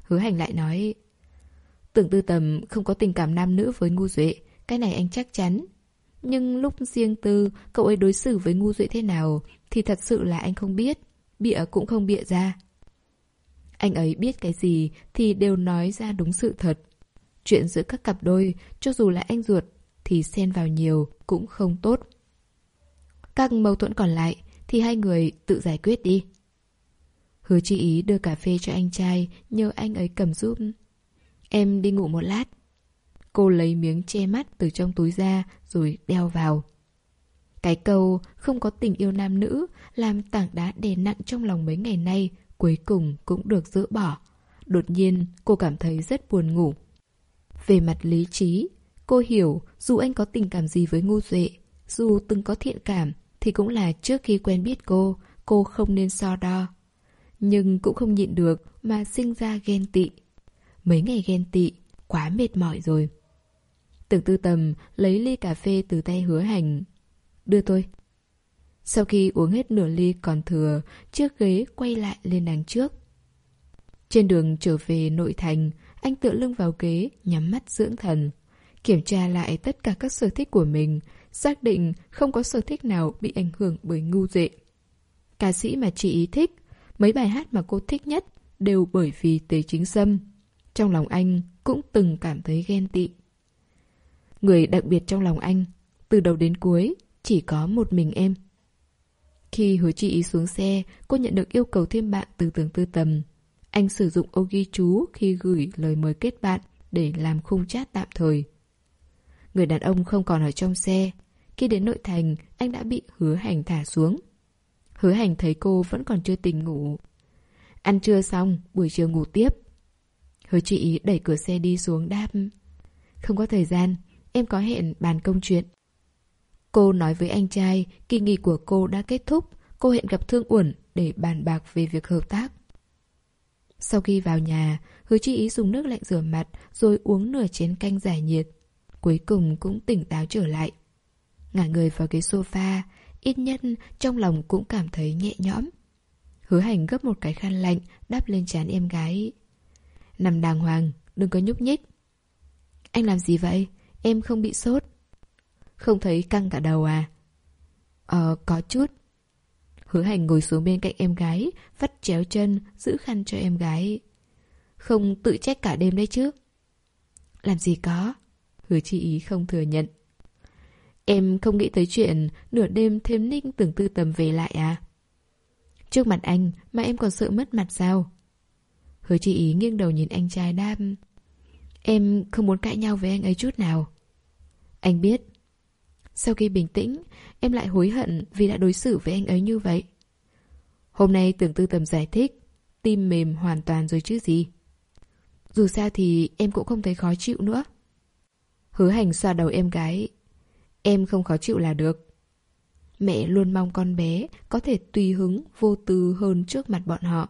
Hứa hành lại nói, tưởng tư tầm không có tình cảm nam nữ với ngu duệ, cái này anh chắc chắn. Nhưng lúc riêng tư, cậu ấy đối xử với ngu duệ thế nào thì thật sự là anh không biết, bịa cũng không bịa ra. Anh ấy biết cái gì thì đều nói ra đúng sự thật. Chuyện giữa các cặp đôi, cho dù là anh ruột, thì xen vào nhiều cũng không tốt. Các mâu thuẫn còn lại thì hai người tự giải quyết đi. Hứa chi ý đưa cà phê cho anh trai, nhờ anh ấy cầm giúp. Em đi ngủ một lát. Cô lấy miếng che mắt từ trong túi ra rồi đeo vào. Cái câu không có tình yêu nam nữ làm tảng đá đè nặng trong lòng mấy ngày nay cuối cùng cũng được dỡ bỏ. Đột nhiên cô cảm thấy rất buồn ngủ. Về mặt lý trí, cô hiểu dù anh có tình cảm gì với Ngô Duệ, dù từng có thiện cảm thì cũng là trước khi quen biết cô, cô không nên so đo. Nhưng cũng không nhịn được mà sinh ra ghen tị. Mấy ngày ghen tị, quá mệt mỏi rồi. Tưởng tư tầm lấy ly cà phê từ tay hứa hành. Đưa tôi. Sau khi uống hết nửa ly còn thừa, chiếc ghế quay lại lên đằng trước. Trên đường trở về nội thành, anh tựa lưng vào ghế, nhắm mắt dưỡng thần. Kiểm tra lại tất cả các sở thích của mình, xác định không có sở thích nào bị ảnh hưởng bởi ngu dệ. Ca sĩ mà chị ý thích, mấy bài hát mà cô thích nhất đều bởi vì Tế Chính Sâm. Trong lòng anh cũng từng cảm thấy ghen tị. Người đặc biệt trong lòng anh, từ đầu đến cuối, chỉ có một mình em. Khi hứa chị ý xuống xe, cô nhận được yêu cầu thêm bạn từ tường tư tầm. Anh sử dụng ô ghi chú khi gửi lời mời kết bạn để làm khung chat tạm thời. Người đàn ông không còn ở trong xe. Khi đến nội thành, anh đã bị hứa hành thả xuống. Hứa hành thấy cô vẫn còn chưa tỉnh ngủ. Ăn trưa xong, buổi chiều ngủ tiếp. Hứa chị đẩy cửa xe đi xuống đáp. Không có thời gian, em có hẹn bàn công chuyện. Cô nói với anh trai, kỳ nghỉ của cô đã kết thúc, cô hẹn gặp Thương Uẩn để bàn bạc về việc hợp tác. Sau khi vào nhà, hứa chi ý dùng nước lạnh rửa mặt rồi uống nửa chén canh giải nhiệt. Cuối cùng cũng tỉnh táo trở lại. Ngả người vào ghế sofa, ít nhất trong lòng cũng cảm thấy nhẹ nhõm. Hứa hành gấp một cái khăn lạnh đắp lên trán em gái. Nằm đàng hoàng, đừng có nhúc nhích. Anh làm gì vậy? Em không bị sốt. Không thấy căng cả đầu à? Ờ, có chút. Hứa hành ngồi xuống bên cạnh em gái, vắt chéo chân, giữ khăn cho em gái. Không tự trách cả đêm đấy chứ? Làm gì có? Hứa chị ý không thừa nhận. Em không nghĩ tới chuyện nửa đêm thêm ninh tưởng tư tầm về lại à? Trước mặt anh mà em còn sợ mất mặt sao? Hứa chị ý nghiêng đầu nhìn anh trai đam. Em không muốn cãi nhau với anh ấy chút nào. Anh biết. Sau khi bình tĩnh, em lại hối hận vì đã đối xử với anh ấy như vậy. Hôm nay tưởng tư tầm giải thích, tim mềm hoàn toàn rồi chứ gì. Dù sao thì em cũng không thấy khó chịu nữa. Hứa hành xoa đầu em gái. Em không khó chịu là được. Mẹ luôn mong con bé có thể tùy hứng, vô tư hơn trước mặt bọn họ.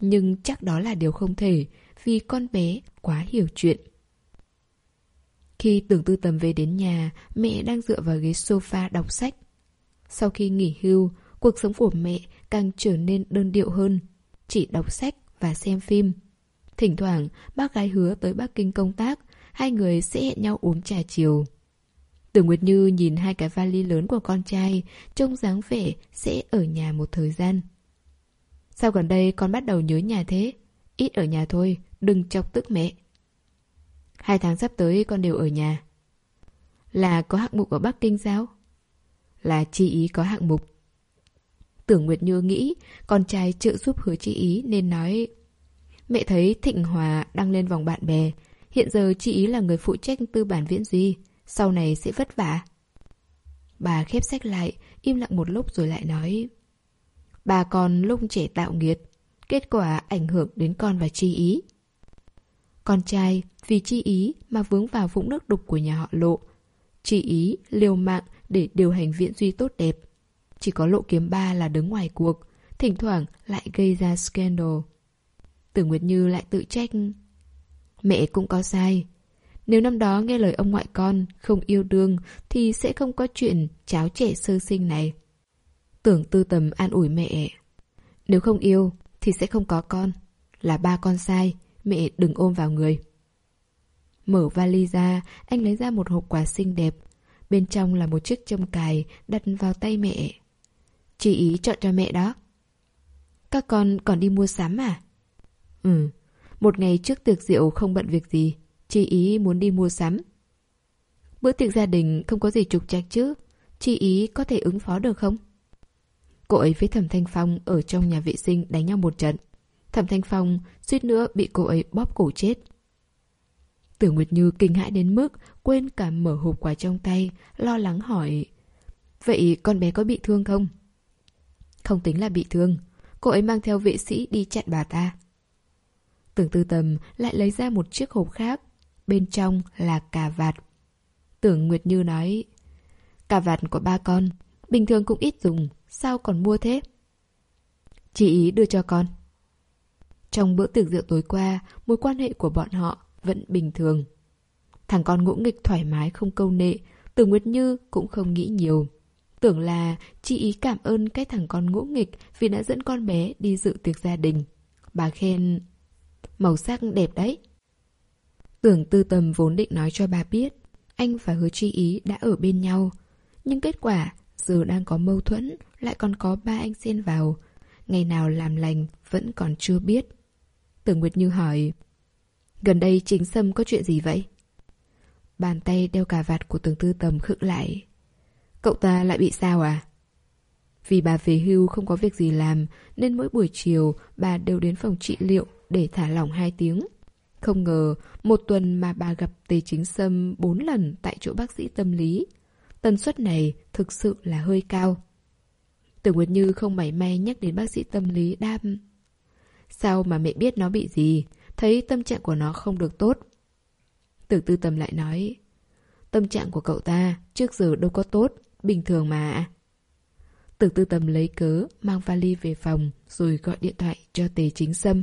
Nhưng chắc đó là điều không thể, vì con bé quá hiểu chuyện. Khi tưởng tư tầm về đến nhà, mẹ đang dựa vào ghế sofa đọc sách. Sau khi nghỉ hưu, cuộc sống của mẹ càng trở nên đơn điệu hơn. Chỉ đọc sách và xem phim. Thỉnh thoảng, bác gái hứa tới Bắc Kinh công tác, hai người sẽ hẹn nhau uống trà chiều. Tưởng Nguyệt Như nhìn hai cái vali lớn của con trai, trông dáng vẻ sẽ ở nhà một thời gian. Sao gần đây con bắt đầu nhớ nhà thế? Ít ở nhà thôi, đừng chọc tức mẹ. Hai tháng sắp tới con đều ở nhà. Là có hạng mục ở Bắc Kinh sao? Là chi ý có hạng mục. Tưởng Nguyệt Như nghĩ con trai trợ giúp hứa chi ý nên nói, Mẹ thấy Thịnh Hòa đăng lên vòng bạn bè Hiện giờ chị ý là người phụ trách tư bản viễn duy, Sau này sẽ vất vả Bà khép sách lại, Im lặng một lúc rồi lại nói, Bà còn lung trẻ tạo nghiệt, Kết quả ảnh hưởng đến con và chi ý con trai, vì chi ý mà vướng vào vũng nước đục của nhà họ lộ. Chi ý, liều mạng để điều hành viễn duy tốt đẹp. Chỉ có lộ kiếm ba là đứng ngoài cuộc, Thỉnh thoảng lại gây ra scandal. Tưởng Nguyệt Như lại tự trách, Mẹ cũng có sai. Nếu năm đó nghe lời ông ngoại con Không yêu đương Thì sẽ không có chuyện cháu trẻ sơ sinh này. Tưởng tư tầm an ủi mẹ, Nếu không yêu Thì sẽ không có con, Là ba con sai. Mẹ đừng ôm vào người Mở vali ra Anh lấy ra một hộp quà xinh đẹp Bên trong là một chiếc châm cài Đặt vào tay mẹ Chị ý chọn cho mẹ đó Các con còn đi mua sắm à? Ừ một ngày trước tiệc rượu không bận việc gì, chị ý muốn đi mua sắm. Bữa tiệc gia đình không có gì trục trặc chứ, chị ý có thể ứng phó được không? Cô ấy với Thẩm Thanh Phong ở trong nhà vệ sinh đánh nhau một trận. Thẩm Thanh Phong suýt nữa bị cô ấy bóp cổ chết. Tưởng Nguyệt Như kinh hãi đến mức quên cả mở hộp quà trong tay, lo lắng hỏi. Vậy con bé có bị thương không? Không tính là bị thương. Cô ấy mang theo vệ sĩ đi chặn bà ta. Tưởng tư tầm lại lấy ra một chiếc hộp khác. Bên trong là cà vạt. Tưởng Nguyệt Như nói Cà vạt của ba con Bình thường cũng ít dùng Sao còn mua thế Chị ý đưa cho con trong bữa tiệc rượu tối qua, Mối quan hệ của bọn họ vẫn bình thường Thằng con ngỗ nghịch thoải mái không câu nệ Tưởng Nguyệt Như cũng không nghĩ nhiều Tưởng là chị ý cảm ơn cái thằng con ngỗ nghịch Vì đã dẫn con bé đi dự tiệc gia đình Bà khen, Màu sắc đẹp đấy. Tưởng tư tầm vốn định nói cho bà biết, anh và hứa chi ý đã ở bên nhau. Nhưng kết quả, giờ đang có mâu thuẫn, lại còn có ba anh xen vào. Ngày nào làm lành vẫn còn chưa biết. Tưởng Nguyệt Như hỏi Gần đây chính Sâm có chuyện gì vậy? Bàn tay đeo cà vạt của tưởng tư tầm khựng lại. Cậu ta lại bị sao à? Vì bà về hưu không có việc gì làm nên mỗi buổi chiều bà đều đến phòng trị liệu để thả lỏng hai tiếng. Không ngờ, một tuần mà bà gặp Tề Chính Sâm bốn lần tại chỗ bác sĩ tâm lý. Tần suất này thực sự là hơi cao. Tưởng Nguyệt Như không mảy may nhắc đến bác sĩ tâm lý đam. Sao mà mẹ biết nó bị gì? Thấy tâm trạng của nó không được tốt. tử tư tâm lại nói. Tâm trạng của cậu ta trước giờ đâu có tốt, bình thường mà. tử tư tâm lấy cớ, mang vali về phòng rồi gọi điện thoại cho Tề Chính Sâm.